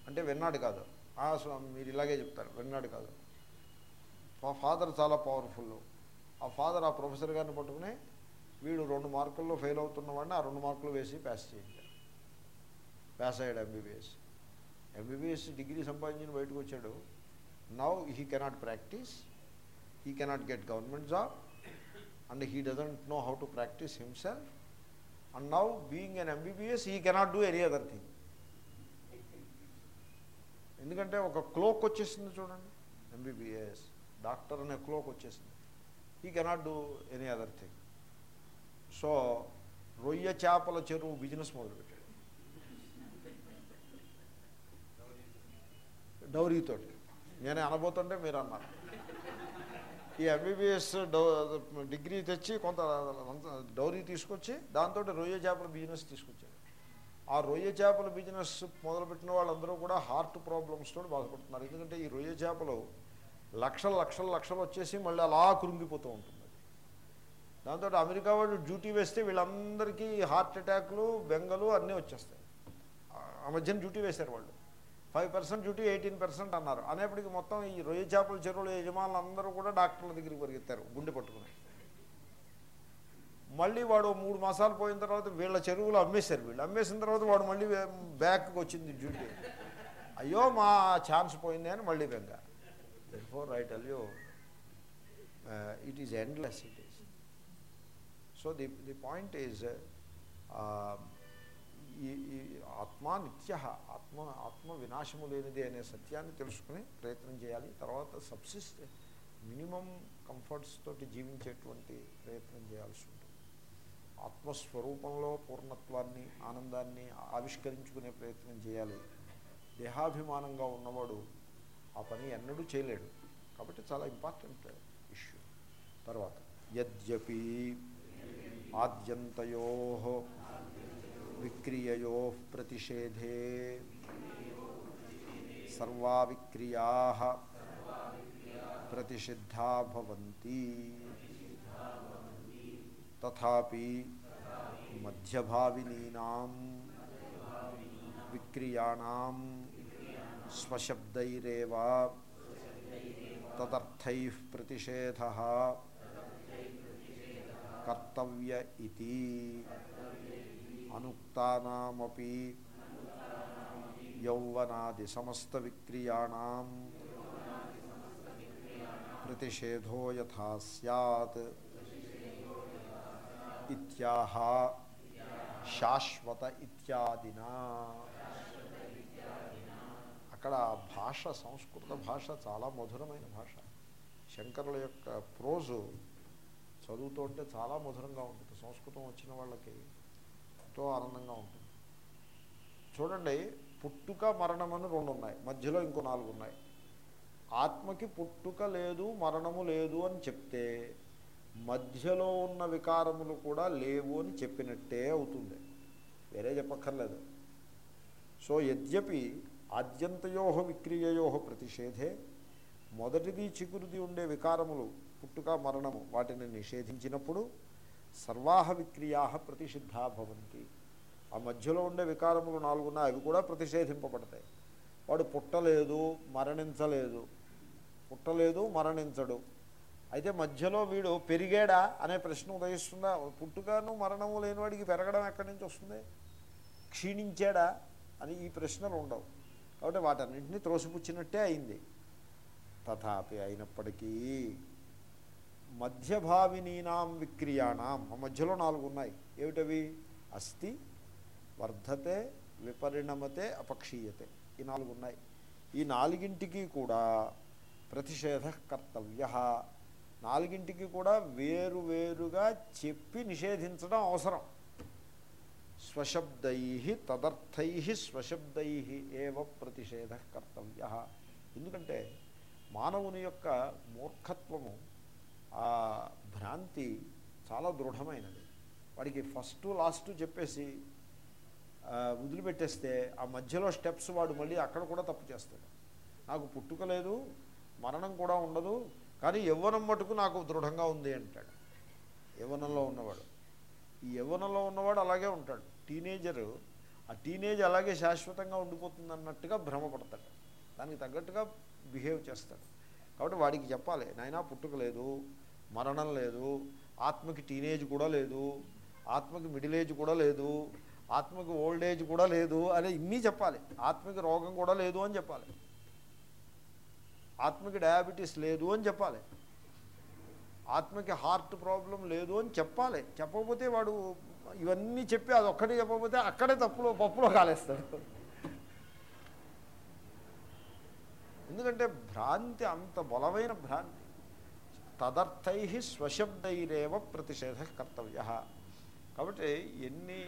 అంటే విన్నాడు కాదు. "ఆ, స్వామి మీరు ఇలాగే చెప్తారు విన్నాడు కాదు. మా ఫాదర్ చాలా పవర్ఫుల్. ఆ ఫాదర్ ఆ ప్రొఫెసర్ గారిని పట్టుకుని వీడు రెండు మార్కుల్లో ఫెయిల్ అవుతున్నవాడిని ఆ రెండు మార్కులు వేసి పాస్ చేయించారు. పాస్ అయ్యాడు ఎంబీబీఎస్ ఎంబీబీఎస్ డిగ్రీ సంపాదించిన బయటకు వచ్చాడు. Now he cannot practise he cannot get government job and he doesn't know how to practise himself and now being an MBBS he cannot do any other thing ఎందుకంటే ఒక clock వచ్చేసింది చూడండి. MBBS doctor అనే clock వచ్చేసింది. He cannot do any other thing so రొయ్య చేపల చెరువు business మొదలుపెట్టాడు. డౌరీతోటి. నేనే అనబోతుంటే మీరు అన్నారు. ఈ ఎంబీబీఎస్ డౌ డిగ్రీ తెచ్చి కొంత డౌరీ తీసుకొచ్చి దాంతో రొయ్య చేపల బిజినెస్ తీసుకొచ్చాడు. ఆ రొయ్య చేపల బిజినెస్ మొదలుపెట్టిన వాళ్ళందరూ కూడా హార్ట్ ప్రాబ్లమ్స్ తోటి బాధపడుతున్నారు. ఎందుకంటే ఈ రొయ్య చేపలు లక్షల లక్షలు లక్షలు వచ్చేసి మళ్ళీ అలా కురింగిపోతూ ఉంటుంది. దాంతో అమెరికా వాళ్ళు డ్యూటీ వేస్తే వీళ్ళందరికీ హార్ట్ అటాక్లు బెంగలు అన్నీ వచ్చేస్తాయి. ఆ మధ్యన డ్యూటీ వేశారు వాళ్ళు. Five percent duty eighteen percent అన్నారు. అనేప్పటికీ మొత్తం ఈ రొయ్య చేపల చెరువుల యజమానులు అందరూ కూడా డాక్టర్ల దగ్గరికి పరిగెత్తారు గుండె పట్టుకుని. మళ్ళీ వాడు మూడు మాసాలు పోయిన తర్వాత వీళ్ళ చెరువులు అమ్మేశారు వీళ్ళు. అమ్మేసిన తర్వాత వాడు మళ్ళీ బ్యాక్కి వచ్చింది డ్యూటీ. అయ్యో మా ఛాన్స్ పోయింది అని మళ్ళీ బెంగ. Four right అల్యో it is endless it is so the the point is ఈ ఈ ఆత్మ నిత్య ఆత్మ ఆత్మ వినాశము లేనిది అనే సత్యాన్ని తెలుసుకుని ప్రయత్నం చేయాలి. తర్వాత సబ్సిస్ట్ మినిమం కంఫర్ట్స్ తోటి జీవించేటువంటి ప్రయత్నం చేయాల్సి ఉంటుంది. ఆత్మస్వరూపంలో పూర్ణత్వాన్ని ఆనందాన్ని ఆవిష్కరించుకునే ప్రయత్నం చేయాలి. దేహాభిమానంగా ఉన్నవాడు ఆ పని ఎన్నడూ చేయలేడు. కాబట్టి చాలా ఇంపార్టెంట్ ఇష్యూ. తర్వాత యద్యపి ఆద్యంతయో విక్రియయో ప్రతిషేధే సర్వా విక్రియా ప్రతిషిద్ధా భవంతి. తథాపి మధ్యభావినీనాం విక్రియాణం స్వశబ్దైరేవ తదర్థై ప్రతిషేధ కర్తవ్య ఇది అనుక్తానామపి యౌవనాది సమస్త విక్రియాణం ప్రతిషేధో యథా సత్ ఇత్యాహ శాశ్వత ఇత్యాదినా అక్కడ భాష సంస్కృత భాష చాలా మధురమైన భాష. శంకరుల యొక్క ప్రోజు చదువుతుంటే చాలా మధురంగా ఉంటుంది. సంస్కృతం వచ్చిన వాళ్ళకి ఎంతో ఆనందంగా ఉంటుంది. చూడండి పుట్టుక మరణం అని రెండు ఉన్నాయి. మధ్యలో ఇంకో నాలుగు ఉన్నాయి. ఆత్మకి పుట్టుక లేదు మరణము లేదు అని చెప్తే మధ్యలో ఉన్న వికారములు కూడా లేవు అని చెప్పినట్టే అవుతుంది. వేరే చెప్పక్కర్లేదు. సో యద్యపి ఆద్యంతయో విక్రియయో ప్రతిషేధే. మొదటిది చిగురుది ఉండే వికారములు పుట్టుక మరణము వాటిని నిషేధించినప్పుడు సర్వాహ విక్రియా ప్రతిషిద్ధా భవంతి. ఆ మధ్యలో ఉండే వికారములు నాలుగున్న అవి కూడా ప్రతిషేధింపబడతాయి. వాడు పుట్టలేదు మరణించలేదు. పుట్టలేదు మరణించడు. అయితే మధ్యలో వీడు పెరిగాడా అనే ప్రశ్న ఉదయిస్తుందా? పుట్టుకను మరణము లేనివాడికి పెరగడం ఎక్కడి నుంచి వస్తుంది? క్షీణించాడా? అని ఈ ప్రశ్నలు ఉండవు. కాబట్టి వాటన్నింటినీ త్రోసిపుచ్చినట్టే అయింది. తథాపి అయినప్పటికీ మధ్యభావినీనాం విక్రియాణం. మధ్యలో నాలుగు ఉన్నాయి. ఏమిటవి? అస్థి వర్ధతే విపరిణమతే అపక్షీయతే. ఈ నాలుగు ఉన్నాయి. ఈ నాలుగింటికి కూడా ప్రతిషేధ కర్తవ్య. నాలుగింటికి కూడా వేరు వేరుగా చెప్పి నిషేధించడం అవసరం. స్వశబ్దై తదర్థై స్వశబ్దై ఏవ ప్రతిషేధ కర్తవ్య. ఎందుకంటే మానవుని యొక్క మూర్ఖత్వము ఆ భ్రాంతి చాలా దృఢమైనది. వాడికి ఫస్ట్ లాస్ట్ చెప్పేసి వదిలిపెట్టేస్తే ఆ మధ్యలో స్టెప్స్ వాడు మళ్ళీ అక్కడ కూడా తప్పు చేస్తాడు. నాకు పుట్టుక లేదు మరణం కూడా ఉండదు కానీ యవ్వనం మటుకు నాకు దృఢంగా ఉంది అంటాడు. యవ్వనంలో ఉన్నవాడు. ఈ యవ్వనంలో ఉన్నవాడు అలాగే ఉంటాడు. టీనేజరు ఆ టీనేజ్ అలాగే శాశ్వతంగా ఉండిపోతుంది అన్నట్టుగా భ్రమపడతాడు. దానికి తగ్గట్టుగా బిహేవ్ చేస్తాడు. కాబట్టి వాడికి చెప్పాలి నాయనా పుట్టుక లేదు మరణం లేదు ఆత్మకి టీనేజ్ కూడా లేదు ఆత్మకి మిడిల్ ఏజ్ కూడా లేదు ఆత్మకి ఓల్డ్ ఏజ్ కూడా లేదు అనే ఇన్ని చెప్పాలి. ఆత్మకి రోగం కూడా లేదు అని చెప్పాలి. ఆత్మకి డయాబెటీస్ లేదు అని చెప్పాలి. ఆత్మకి హార్ట్ ప్రాబ్లం లేదు అని చెప్పాలి. చెప్పకపోతే వాడు ఇవన్నీ చెప్పి అది ఒక్కటి చెప్పకపోతే అక్కడే తప్పులో పప్పులో కాలేస్తాడు. ఎందుకంటే భ్రాంతి అంత బలమైన భ్రాంతి. తదర్థై స్వశబ్దైరేవ ప్రతిషేధ కర్తవ్య. కాబట్టి ఎన్ని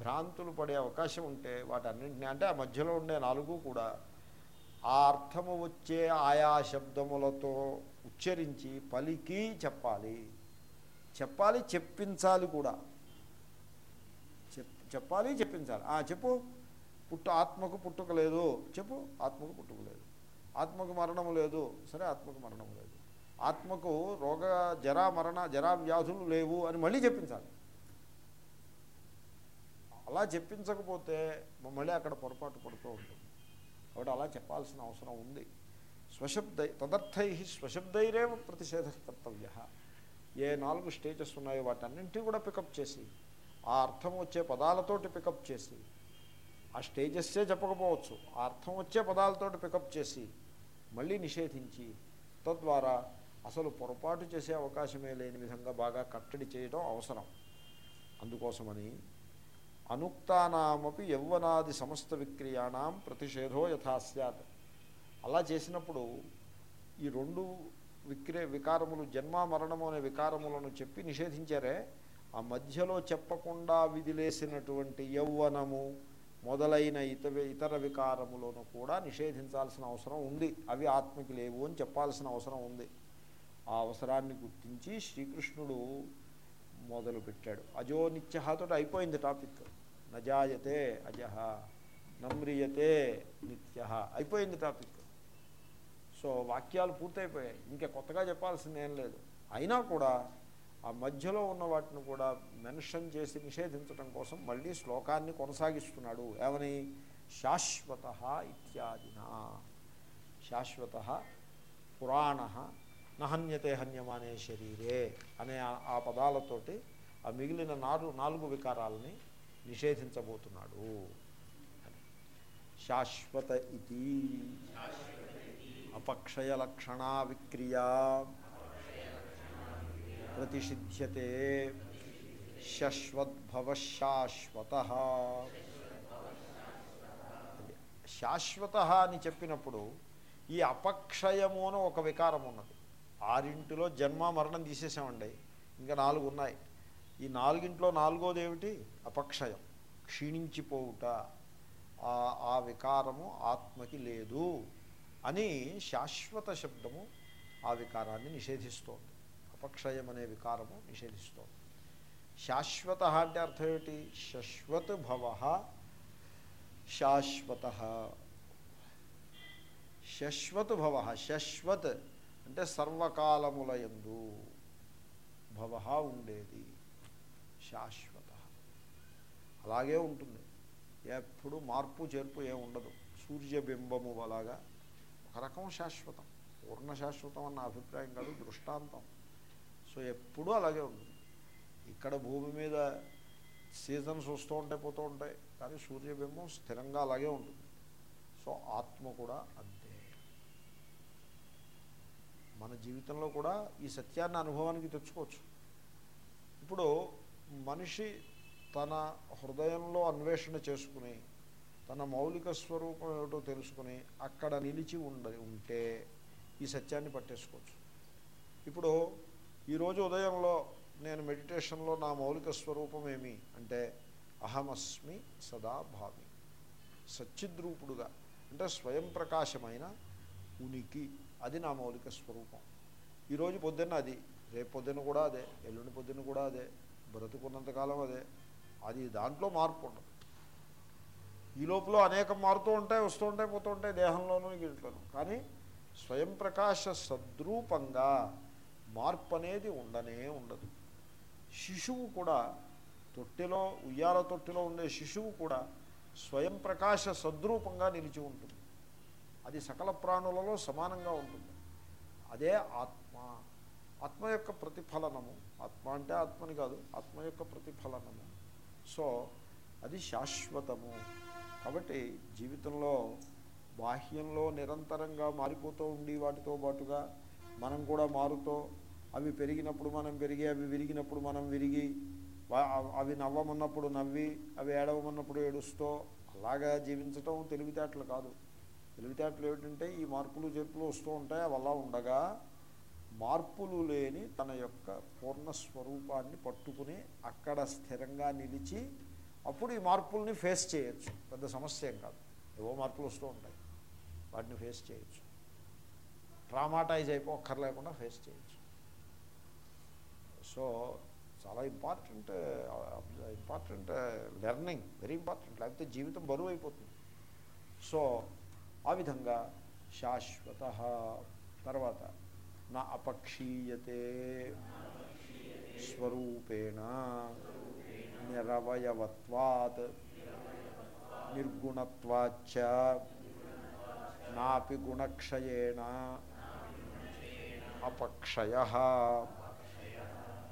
భ్రాంతులు పడే అవకాశం ఉంటే వాటన్నింటినీ అంటే ఆ మధ్యలో ఉండే నాలుగు కూడా ఆ అర్థము వచ్చే ఆయా శబ్దములతో ఉచ్చరించి పలికి చెప్పాలి. చెప్పాలి చెప్పించాలి కూడా. చెప్ చెప్పాలి చెప్పించాలి. చెప్పు. పుట్టు ఆత్మకు పుట్టుక లేదు. చెప్పు. ఆత్మకు పుట్టుక లేదు. ఆత్మకు మరణము లేదు. సరే ఆత్మకు మరణము లేదు. ఆత్మకు రోగ జరా మరణ జరా వ్యాధులు లేవు అని మళ్ళీ చెప్పించాలి. అలా చెప్పించకపోతే మళ్ళీ అక్కడ పొరపాటు పడుతూ ఉంటుంది. కాబట్టి అలా చెప్పాల్సిన అవసరం ఉంది. స్వశబ్దై తదర్థై స్వశబ్దైరేవ ప్రతిషేధ కర్తవ్య ఏ నాలుగు స్టేజెస్ ఉన్నాయో వాటన్నింటినీ కూడా పికప్ చేసి ఆ అర్థం వచ్చే పదాలతోటి పికప్ చేసి ఆ స్టేజెస్సే చెప్పకపోవచ్చు ఆ అర్థం వచ్చే పదాలతోటి పికప్ చేసి మళ్ళీ నిషేధించి తద్వారా అసలు పొరపాటు చేసే అవకాశమే లేని విధంగా బాగా కట్టడి చేయడం అవసరం. అందుకోసమని అనుక్తానామపి యౌవనాది సమస్త విక్రియాణం ప్రతిషేధో యథాస్యాత్ అలా చేసినప్పుడు ఈ రెండు విక్రే వికారములు జన్మ మరణము అనే వికారములను చెప్పి నిషేధించారే. ఆ మధ్యలో చెప్పకుండా విదిలేసినటువంటి యౌవనము మొదలైన ఇతర ఇతర వికారములను కూడా నిషేధించాల్సిన అవసరం ఉంది. అవి ఆత్మకి లేవు అని చెప్పాల్సిన అవసరం ఉంది. ఆ అవసరాన్ని గుర్తించి శ్రీకృష్ణుడు మొదలుపెట్టాడు. అజో నిత్యహతో అయిపోయింది టాపిక్. నజాయతే అజహ నమ్రియతే నిత్య. అయిపోయింది టాపిక్. సో వాక్యాలు పూర్తయిపోయాయి. ఇంకా కొత్తగా చెప్పాల్సింది ఏం లేదు. అయినా కూడా ఆ మధ్యలో ఉన్న వాటిని కూడా మెన్షన్ చేసి నిషేధించడం కోసం మళ్ళీ శ్లోకాన్ని కొనసాగిస్తున్నాడు ఏమని? శాశ్వత ఇత్యాదిన. శాశ్వత పురాణ నహన్యతే హన్యమానే శరీరే అనే ఆ- ఆ పదాలతోటి ఆ మిగిలిన నాలుగు నాలుగు వికారాలని నిషేధించబోతున్నాడు. శాశ్వత ఇది అపక్షయ లక్షణ విక్రియా ప్రతిషిధ్యతే శశ్వద్భవ శాశ్వత శాశ్వత అని చెప్పినప్పుడు ఈ అపక్షయము అని ఒక వికారం ఉన్నది. ఆరింటిలో జన్మ మరణం తీసేసామండి. ఇంకా నాలుగు ఉన్నాయి ఈ నాలుగింట్లో నాలుగోది ఏమిటి అపక్షయం. క్షీణించిపోవుట. ఆ- వికారము ఆత్మకి లేదు అని శాశ్వత శబ్దము ఆ వికారాన్ని నిషేధిస్తోంది. అపక్షయం అనే వికారము నిషేధిస్తోంది. శాశ్వత అంటే అర్థం ఏమిటి? శశ్వత్ భవ. శాశ్వత. శశ్వత్ భవ. శశ్వత్ అంటే సర్వకాలములయందు భవ ఉండేది. శాశ్వత. అలాగే ఉంటుంది. ఎప్పుడు మార్పు చేర్పు ఏమి ఉండదు. సూర్యబింబము అలాగా ఒక రకం శాశ్వతం. పూర్ణ శాశ్వతం అన్న అభిప్రాయం కాదు దృష్టాంతం. సో ఎప్పుడూ అలాగే ఉంటుంది. ఇక్కడ భూమి మీద సీజన్స్ వస్తూ ఉంటాయి పోతూ ఉంటాయి. కానీ సూర్యబింబం స్థిరంగా అలాగే ఉంటుంది. సో ఆత్మ కూడా అంతే. మన జీవితంలో కూడా ఈ సత్యాన్ని అనుభవానికి తెచ్చుకోవచ్చు. ఇప్పుడు మనిషి తన హృదయంలో అన్వేషణ చేసుకుని తన మౌలిక స్వరూపం ఏమిటో తెలుసుకుని అక్కడ నిలిచి ఉండ ఉంటే ఈ సత్యాన్ని పట్టేసుకోవచ్చు. ఇప్పుడు ఈరోజు ఉదయంలో నేను మెడిటేషన్లో నా మౌలిక స్వరూపం ఏమి అంటే అహమస్మి సదాభావి సచ్చిద్రూపుడుగా అంటే స్వయం ప్రకాశమైన ఉనికి. అది నా మౌలిక స్వరూపం. ఈరోజు పొద్దున్న అది రేపు పొద్దున్న కూడా అదే ఎల్లుండి పొద్దున్న కూడా అదే. బ్రతుకున్నంతకాలం అదే. అది దాంట్లో మార్పు ఉండదు. ఈ లోపల అనేకం మారుతూ ఉంటాయి వస్తూ ఉంటాయి పోతూ ఉంటాయి దేహంలోనూ వీటిలోనూ కానీ స్వయం ప్రకాశ సద్రూపంగా మార్పు అనేది ఉండనే ఉండదు. శిశువు కూడా తొట్టెలో ఉయ్యాల తొట్టిలో ఉండే శిశువు కూడా స్వయం ప్రకాశ సద్రూపంగా నిలిచి ఉంటుంది. అది సకల ప్రాణులలో సమానంగా ఉంటుంది. అదే ఆత్మ. ఆత్మ యొక్క ప్రతిఫలనము. ఆత్మ అంటే ఆత్మని కాదు ఆత్మ యొక్క ప్రతిఫలనము. సో అది శాశ్వతము. కాబట్టి జీవితంలో బాహ్యంలో నిరంతరంగా మారిపోతూ ఉండి వాటితో పాటుగా మనం కూడా మారుతూ అవి పెరిగినప్పుడు మనం పెరిగి అవి విరిగినప్పుడు మనం విరిగి అవి నవ్వమన్నప్పుడు నవ్వి అవి ఏడవమన్నప్పుడు ఏడుస్తూ అలాగా జీవించటం తెలివితేటలు కాదు. తెలివితేటలు ఏమిటంటే ఈ మార్పులు చేర్పులు వస్తూ ఉంటాయి అవి అలా ఉండగా మార్పులు లేని తన యొక్క పూర్ణ స్వరూపాన్ని పట్టుకుని అక్కడ స్థిరంగా నిలిచి అప్పుడు ఈ మార్పుల్ని ఫేస్ చేయొచ్చు. పెద్ద సమస్య ఏం కాదు. ఏవో మార్పులు వస్తూ ఉంటాయి. వాటిని ఫేస్ చేయొచ్చు. ట్రామాటైజ్ అయిపోక్కర్లేకుండా ఫేస్ చేయొచ్చు. సో చాలా important important learning very important. లేకపోతే జీవితం బరువు అయిపోతుంది. సో ఆ విధంగా శాశ్వత. తర్వాత నా అపక్షీయతే. స్వరూపేణ నిరవయవత్వాత్. నిర్గుణత్వాచ్చ. నాపి గుణక్షయేణ అపక్షయ.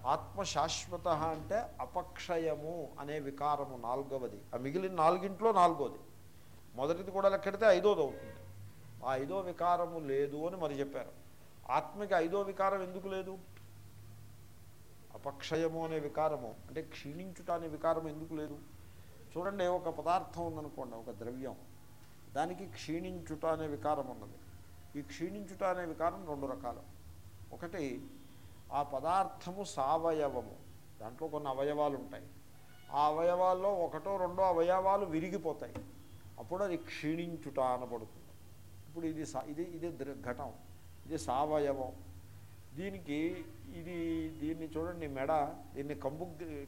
ఆత్మ శాశ్వత అంటే అపక్షయము అనే వికారము నాలుగవది. ఆ మిగిలిన నాలుగింట్లో నాలుగోది. మొదటిది కూడా లెక్కెడితే ఐదోది అవుతుంది ఆ ఐదో వికారము లేదు అని మరి చెప్పారు. ఆత్మకి ఐదో వికారం ఎందుకు లేదు? అపక్షయము అనే వికారము అంటే క్షీణించుట అనే వికారం ఎందుకు లేదు? చూడండి ఒక పదార్థం ఉందనుకోండి ఒక ద్రవ్యం. దానికి క్షీణించుట అనే వికారం ఉన్నది. ఈ క్షీణించుట అనే వికారం రెండు రకాలు. ఒకటి ఆ పదార్థము సావయవము. దాంట్లో కొన్ని అవయవాలు ఉంటాయి. ఆ అవయవాల్లో ఒకటో రెండో అవయవాలు విరిగిపోతాయి. అప్పుడు అది క్షీణించుట అనబడుతుంది. ఇప్పుడు ఇది ఇది ఇది ఘటం. ఇది సావయవం. దీనికి ఇది దీన్ని చూడండి మెడ దీన్ని కంబు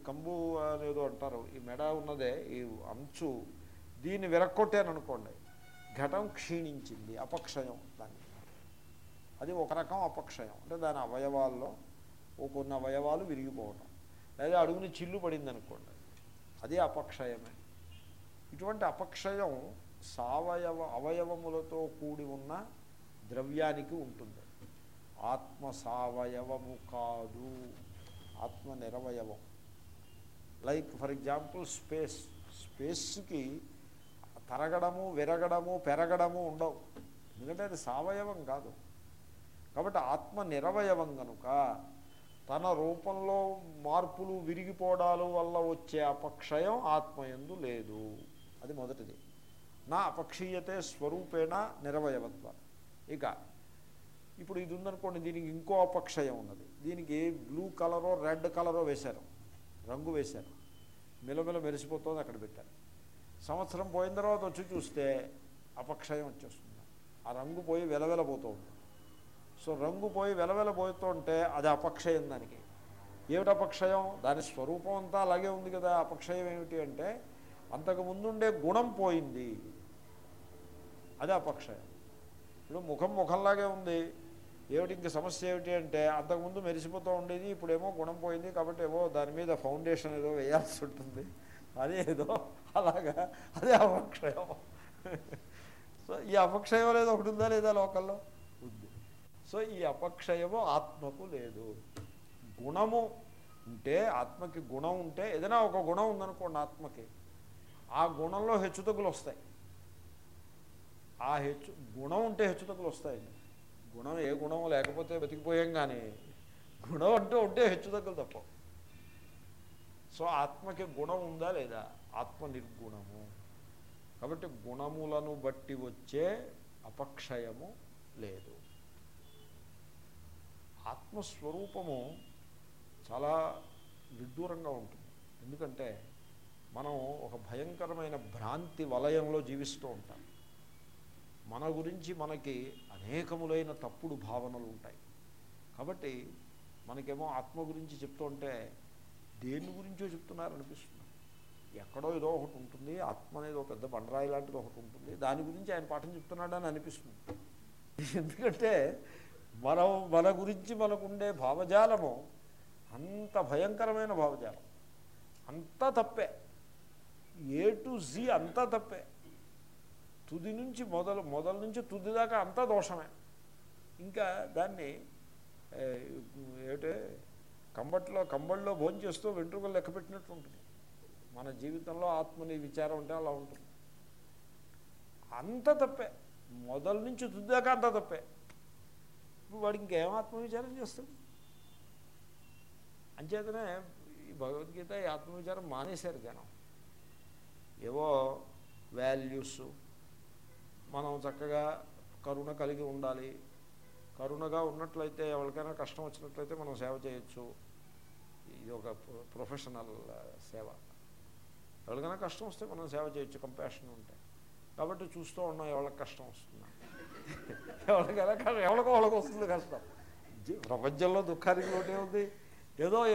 కంబు అనేదో అంటారు. ఈ మెడ ఉన్నదే ఈ అంచు దీన్ని విరక్కొట్టాను అనుకోండి ఘటం క్షీణించింది అపక్షయం దాన్ని. అది ఒక రకం అపక్షయం. అంటే దాని అవయవాల్లో ఒక కొన్ని అవయవాలు విరిగిపోవటం. లేదా అడుగుని చిల్లు పడింది అనుకోండి అది అపక్షయమే. ఇటువంటి అపక్షయం సావయవ అవయవములతో కూడి ఉన్న ద్రవ్యానికి ఉంటుంది. ఆత్మ సావయవము కాదు. ఆత్మ నిరవయవం లైక్ ఫర్ ఎగ్జాంపుల్ స్పేస్. స్పేస్కి తరగడము విరగడము పెరగడము ఉండవు. ఎందుకంటే అది సావయవం కాదు. కాబట్టి ఆత్మ నిరవయవం కనుక తన రూపంలో మార్పులు విరిగిపోవడాలు వల్ల వచ్చే అపక్షయం ఆత్మయందు లేదు. అది మొదటిది. నా అపక్షీయతే స్వరూపేణ నిరవయవత్వం. ఇక ఇప్పుడు ఇది ఉందనుకోండి దీనికి ఇంకో అపక్షయం ఉన్నది. దీనికి బ్లూ కలరో రెడ్ కలరో వేశారు. రంగు వేశారు. మిలమిల మెరిసిపోతుంది అక్కడ పెట్టారు. సంవత్సరం పోయిన తర్వాత వచ్చి చూస్తే అపక్షయం వచ్చేస్తుంది. ఆ రంగు పోయి వెలవెలబోతూ ఉంటుంది. సో రంగు పోయి వెలవెలబోతూ ఉంటే అది అపక్షయం దానికి. ఏమిటి అపక్షయం? దాని స్వరూపం అంతా అలాగే ఉంది కదా. అపక్షయం ఏమిటి అంటే అంతకు ముందుండే గుణం పోయింది. అది అపక్షయం. ఇప్పుడు ముఖం ముఖంలాగే ఉంది. ఏమిటి ఇంక సమస్య ఏమిటి అంటే అంతకుముందు మెరిసిపోతూ ఉండేది ఇప్పుడేమో గుణం పోయింది కాబట్టి ఏమో దాని మీద ఫౌండేషన్ ఏదో వేయాల్సి ఉంటుంది. అదేదో అలాగా అదే అపక్షయం. సో ఈ అపక్షయం అనేది ఒకటి ఉందా లేదా లోకల్లో ఉంది. సో ఈ అపక్షయము ఆత్మకు లేదు. గుణము ఉంటే ఆత్మకి గుణం ఉంటే ఏదైనా ఒక గుణం ఉందనుకోండి ఆత్మకి. ఆ గుణంలో హెచ్చుతగ్గులు వస్తాయి. ఆ హెచ్చు గుణం ఉంటే హెచ్చుతగ్గులు వస్తాయండి గుణం ఏ గుణం లేకపోతే బతికిపోయాం కానీ గుణం అంటూ ఉంటే హెచ్చుతగ్గులు తప్ప సో ఆత్మకి గుణం ఉందా లేదా? ఆత్మ నిర్గుణము కాబట్టి గుణములను బట్టి వచ్చే అపక్షయము లేదు. ఆత్మస్వరూపము చాలా విడ్డూరంగా ఉంటుంది. ఎందుకంటే మనం ఒక భయంకరమైన భ్రాంతి వలయంలో జీవిస్తూ ఉంటాం. మన గురించి మనకి అనేకములైన తప్పుడు భావనలు ఉంటాయి. కాబట్టి మనకేమో ఆత్మ గురించి చెప్తుంటే దేని గురించో చెప్తున్నారనిపిస్తుంది. ఎక్కడో ఏదో ఒకటి ఉంటుంది ఆత్మ అనేది ఒక పెద్ద బండరాయి లాంటిది ఒకటి ఉంటుంది దాని గురించి ఆయన పాఠం చెప్తున్నాడని అనిపిస్తుంది. ఎందుకంటే మనం మన గురించి మనకుండే భావజాలము అంత భయంకరమైన భావజాలం. అంతా తప్పే. ఏ టు జీ అంతా తప్పే. తుది నుంచి మొదలు మొదల నుంచి తుది దాకా అంతా దోషమే. ఇంకా దాన్ని ఏమిటే కంబట్లో కంబళ్ళలో భోజనం చేస్తూ వెంట్రుకలు లెక్క పెట్టినట్టు ఉంటుంది. మన జీవితంలో ఆత్మని విచారం ఉంటే అలా ఉంటుంది. అంత తప్పే. మొదల నుంచి తుద్దాకా దాకా తప్పే. ఇప్పుడు వాడికి ఇంకేం ఆత్మవిచారం చేస్తాడు? అంచేతనే ఈ భగవద్గీత ఈ ఆత్మవిచారం మానేశారు జనం. ఏవో వాల్యూస్ మనం చక్కగా కరుణ కలిగి ఉండాలి. కరుణగా ఉన్నట్లయితే ఎవరికైనా కష్టం వచ్చినట్లయితే మనం సేవ చేయొచ్చు. ఇది ఒక ప్రొ- ప్రొఫెషనల్ సేవ. ఎవరికైనా కష్టం వస్తే మనం సేవ చేయొచ్చు కంపాషన్ ఉంటే. కాబట్టి చూస్తూ ఉన్నాం ఎవరికి కష్టం వస్తుందా? ఎవరికైనా కష్టం ఎవరికో వాళ్ళకి వస్తుంది కష్టం. ప్రపంచంలో దుఃఖానికి లోటే ఉంది. ఏదో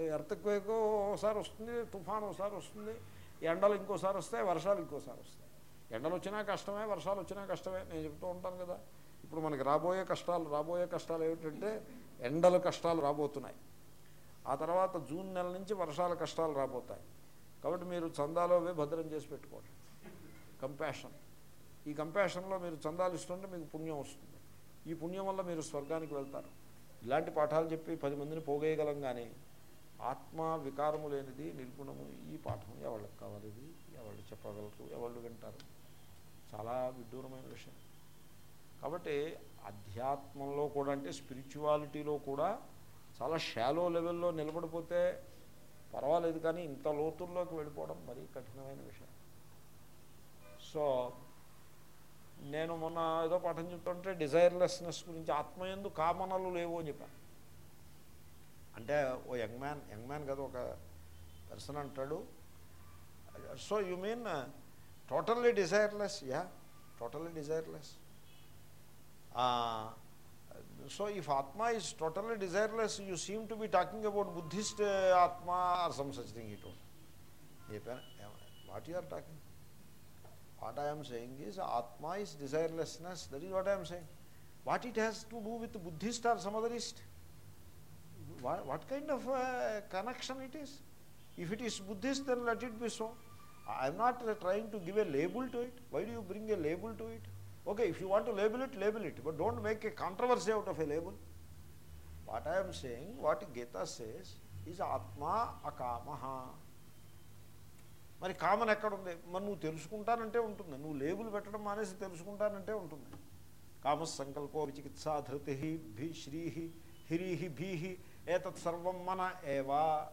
ఎర్తక్వేకో ఒకసారి వస్తుంది తుఫాన్ ఒకసారి వస్తుంది ఎండలు ఇంకోసారి వస్తాయి వర్షాలు ఇంకోసారి వస్తాయి. ఎండలు వచ్చినా కష్టమే వర్షాలు వచ్చినా కష్టమే. నేను చెప్తూ ఉంటాను కదా. ఇప్పుడు మనకి రాబోయే కష్టాలు రాబోయే కష్టాలు ఏమిటంటే ఎండల కష్టాలు రాబోతున్నాయి. ఆ తర్వాత జూన్ నెల నుంచి వర్షాల కష్టాలు రాబోతాయి. కాబట్టి మీరు చందాలో భద్రం చేసి పెట్టుకోండి. కంపాషన్ ఈ కంపాషన్లో మీరు చందాలు ఇస్తుంటే మీకు పుణ్యం వస్తుంది. ఈ పుణ్యం వల్ల మీరు స్వర్గానికి వెళ్తారు. ఇలాంటి పాఠాలు చెప్పి పది మందిని పోగేయగలం కానీ ఆత్మ వికారము లేనిది నిర్గుణము ఈ పాఠం ఎవరికి కావాలి? ఎవరు చెప్పగలరు? ఎవరు వింటారు? చాలా విడ్డూరమైన విషయం. కాబట్టి అధ్యాత్మంలో కూడా అంటే స్పిరిచువాలిటీలో కూడా చాలా షాలో లెవెల్లో నిలబడిపోతే పర్వాలేదు కానీ ఇంత లోతుల్లోకి వెళ్ళిపోవడం మరీ కఠినమైన విషయం. సో నేను మొన్న ఏదో పాఠం చెప్తుంటే డిజైర్లెస్నెస్ గురించి ఆత్మయందు కామనలు లేవు అని చెప్పాను అంటే ఓ యంగ్ మ్యాన్ యంగ్ మ్యాన్ కదా ఒక పర్సన్ అంటాడు. So you mean totally desireless yeah totally desireless so if atma is totally desireless you seem to be talking about Buddhist atma or some such thing it చెప్పాను what you are talking what I'm saying is atma is desirelessness that is what I'm saying what it has to do with Buddhist or some otherist what kind of connection it is if it is Buddhist then let it be so I'm not trying to give a label to it why do you bring a label to it okay if you want to label it label it but don't make a controversy out of a label what I'm saying what Gita says is atma atma మరి common ఎక్కడుంది మరి నువ్వు తెలుసుకుంటానంటే ఉంటుంది. నువ్వు label పెట్టడం మానేసి తెలుసుకుంటానంటే ఉంటుంది. కామ సంకల్పో విచికిత్సా ధృతి భీ శ్రీహి హిరీహి భీహి ఏతత్ సర్వం మన ఏవా.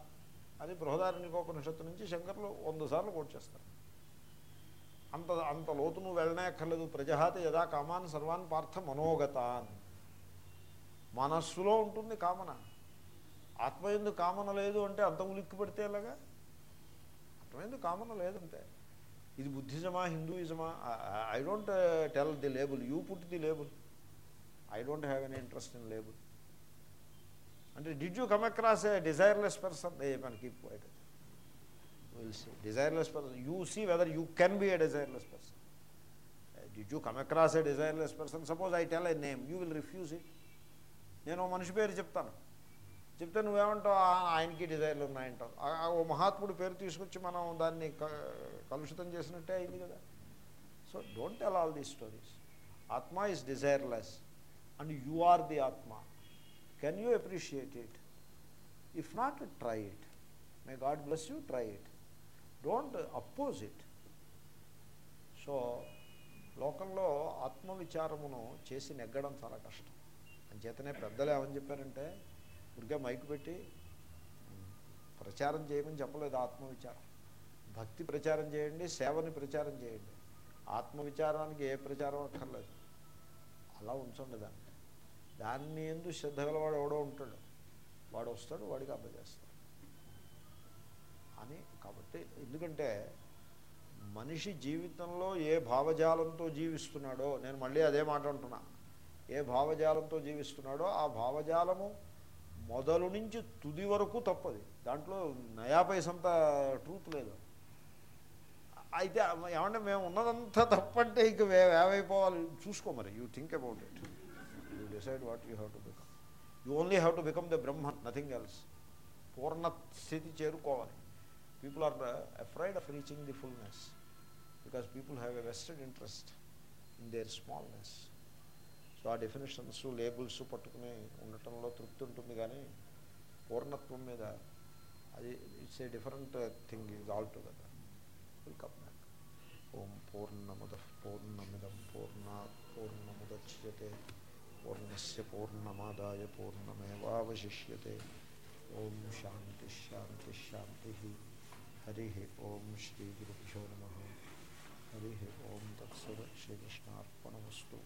అని బృహదారణ్యకోపనిషత్తు నుంచి శంకర్లు వంద సార్లు కోట్ చేస్తారు. అంత అంత లోతు నువ్వు వెళ్ళనే ప్రజహాత ప్రజహాతి యదా కామాన్ సర్వాన్ పార్థ మనోగతాన్. మనస్సులో ఉంటుంది కామన. ఆత్మ ఎందుకు కామన లేదు అంటే అంత ఉలిక్కి పెడితే ఎలాగా? ఆత్మ ఎందుకు కామన లేదంటే ఇది బుద్ధిజమా హిందూయిజమా? I don't tell the label. You put the label. I don't have any interest in label. అంటే did you come across a desireless person a మనకి పోయిట్. Will see. Desireless person. You see whether you can be a desireless person. Uh, Did you come across a desireless person? I I tell a name, you will నేను ఓ మనిషి పేరు చెప్తాను. చెప్తే నువ్వేమంటావు? "ఆ, ఆయనకి డిజైర్లు ఉన్నాయంటావు ఓ మహాత్ముడు పేరు తీసుకొచ్చి మనం దాన్ని క- కలుషితం చేసినట్టే అయింది కదా. So don't tell all these stories atma is desireless and you are the atma. Can you appreciate it if not try it may God bless you try it don't oppose it so లోకంలో ఆత్మవిచారమును చేసి నెగ్గడం చాలా కష్టం. అంచేతనే పెద్దలు ఏమని చెప్పారంటే ఊరికే మైకు పెట్టి ప్రచారం చేయమని చెప్పలేదు ఆత్మవిచారం. భక్తి ప్రచారం చేయండి సేవని ప్రచారం చేయండి. ఆత్మవిచారానికి ఏ ప్రచారం అక్కర్లేదు. అలా ఉంచండి దాన్ని. దాన్ని ఎందుకు శ్రద్ధ గలవాడు ఎవడో ఉంటాడు. వాడు వస్తాడు వాడికి అబ్బజేస్తాడు అని కాబట్టి ఎందుకంటే మనిషి జీవితంలో ఏ భావజాలంతో జీవిస్తున్నాడో నేను మళ్ళీ అదే మాట అంటున్నా. ఏ భావజాలంతో జీవిస్తున్నాడో ఆ భావజాలము మొదలు నుంచి తుది వరకు తప్పది. దాంట్లో నయా పైసంత ట్రూత్ లేదు. అయితే ఏమంటే మేము ఉన్నదంతా తప్పంటే ఇంక వేవైపోవాలి. చూసుకో మరి you think about it decide what you have to become you only have to become the Brahma nothing else పూర్ణ స్థితి చేరుకోవాలి people are afraid of reaching the fullness because people have a vested interest in their smallness so ఆ definitions labels పట్టుకుని ఉండటంలో తృప్తి ఉంటుంది కానీ పూర్ణత్వం మీద అది it's a different thing is all together welcome back ఓం పూర్ణముద పూర్ణమిదం పూర్ణ పూర్ణముద్యతే पूर्णस्य पूर्णमादाय पूर्णमेवावशिष्यते। ॐ शान्तिश्शान्तिश्शान्तिः हरिः ॐ श्रीगुरुभ्यो नमः। हरिः ॐ तत्सव श्रीकृष्णार्पणमस्तु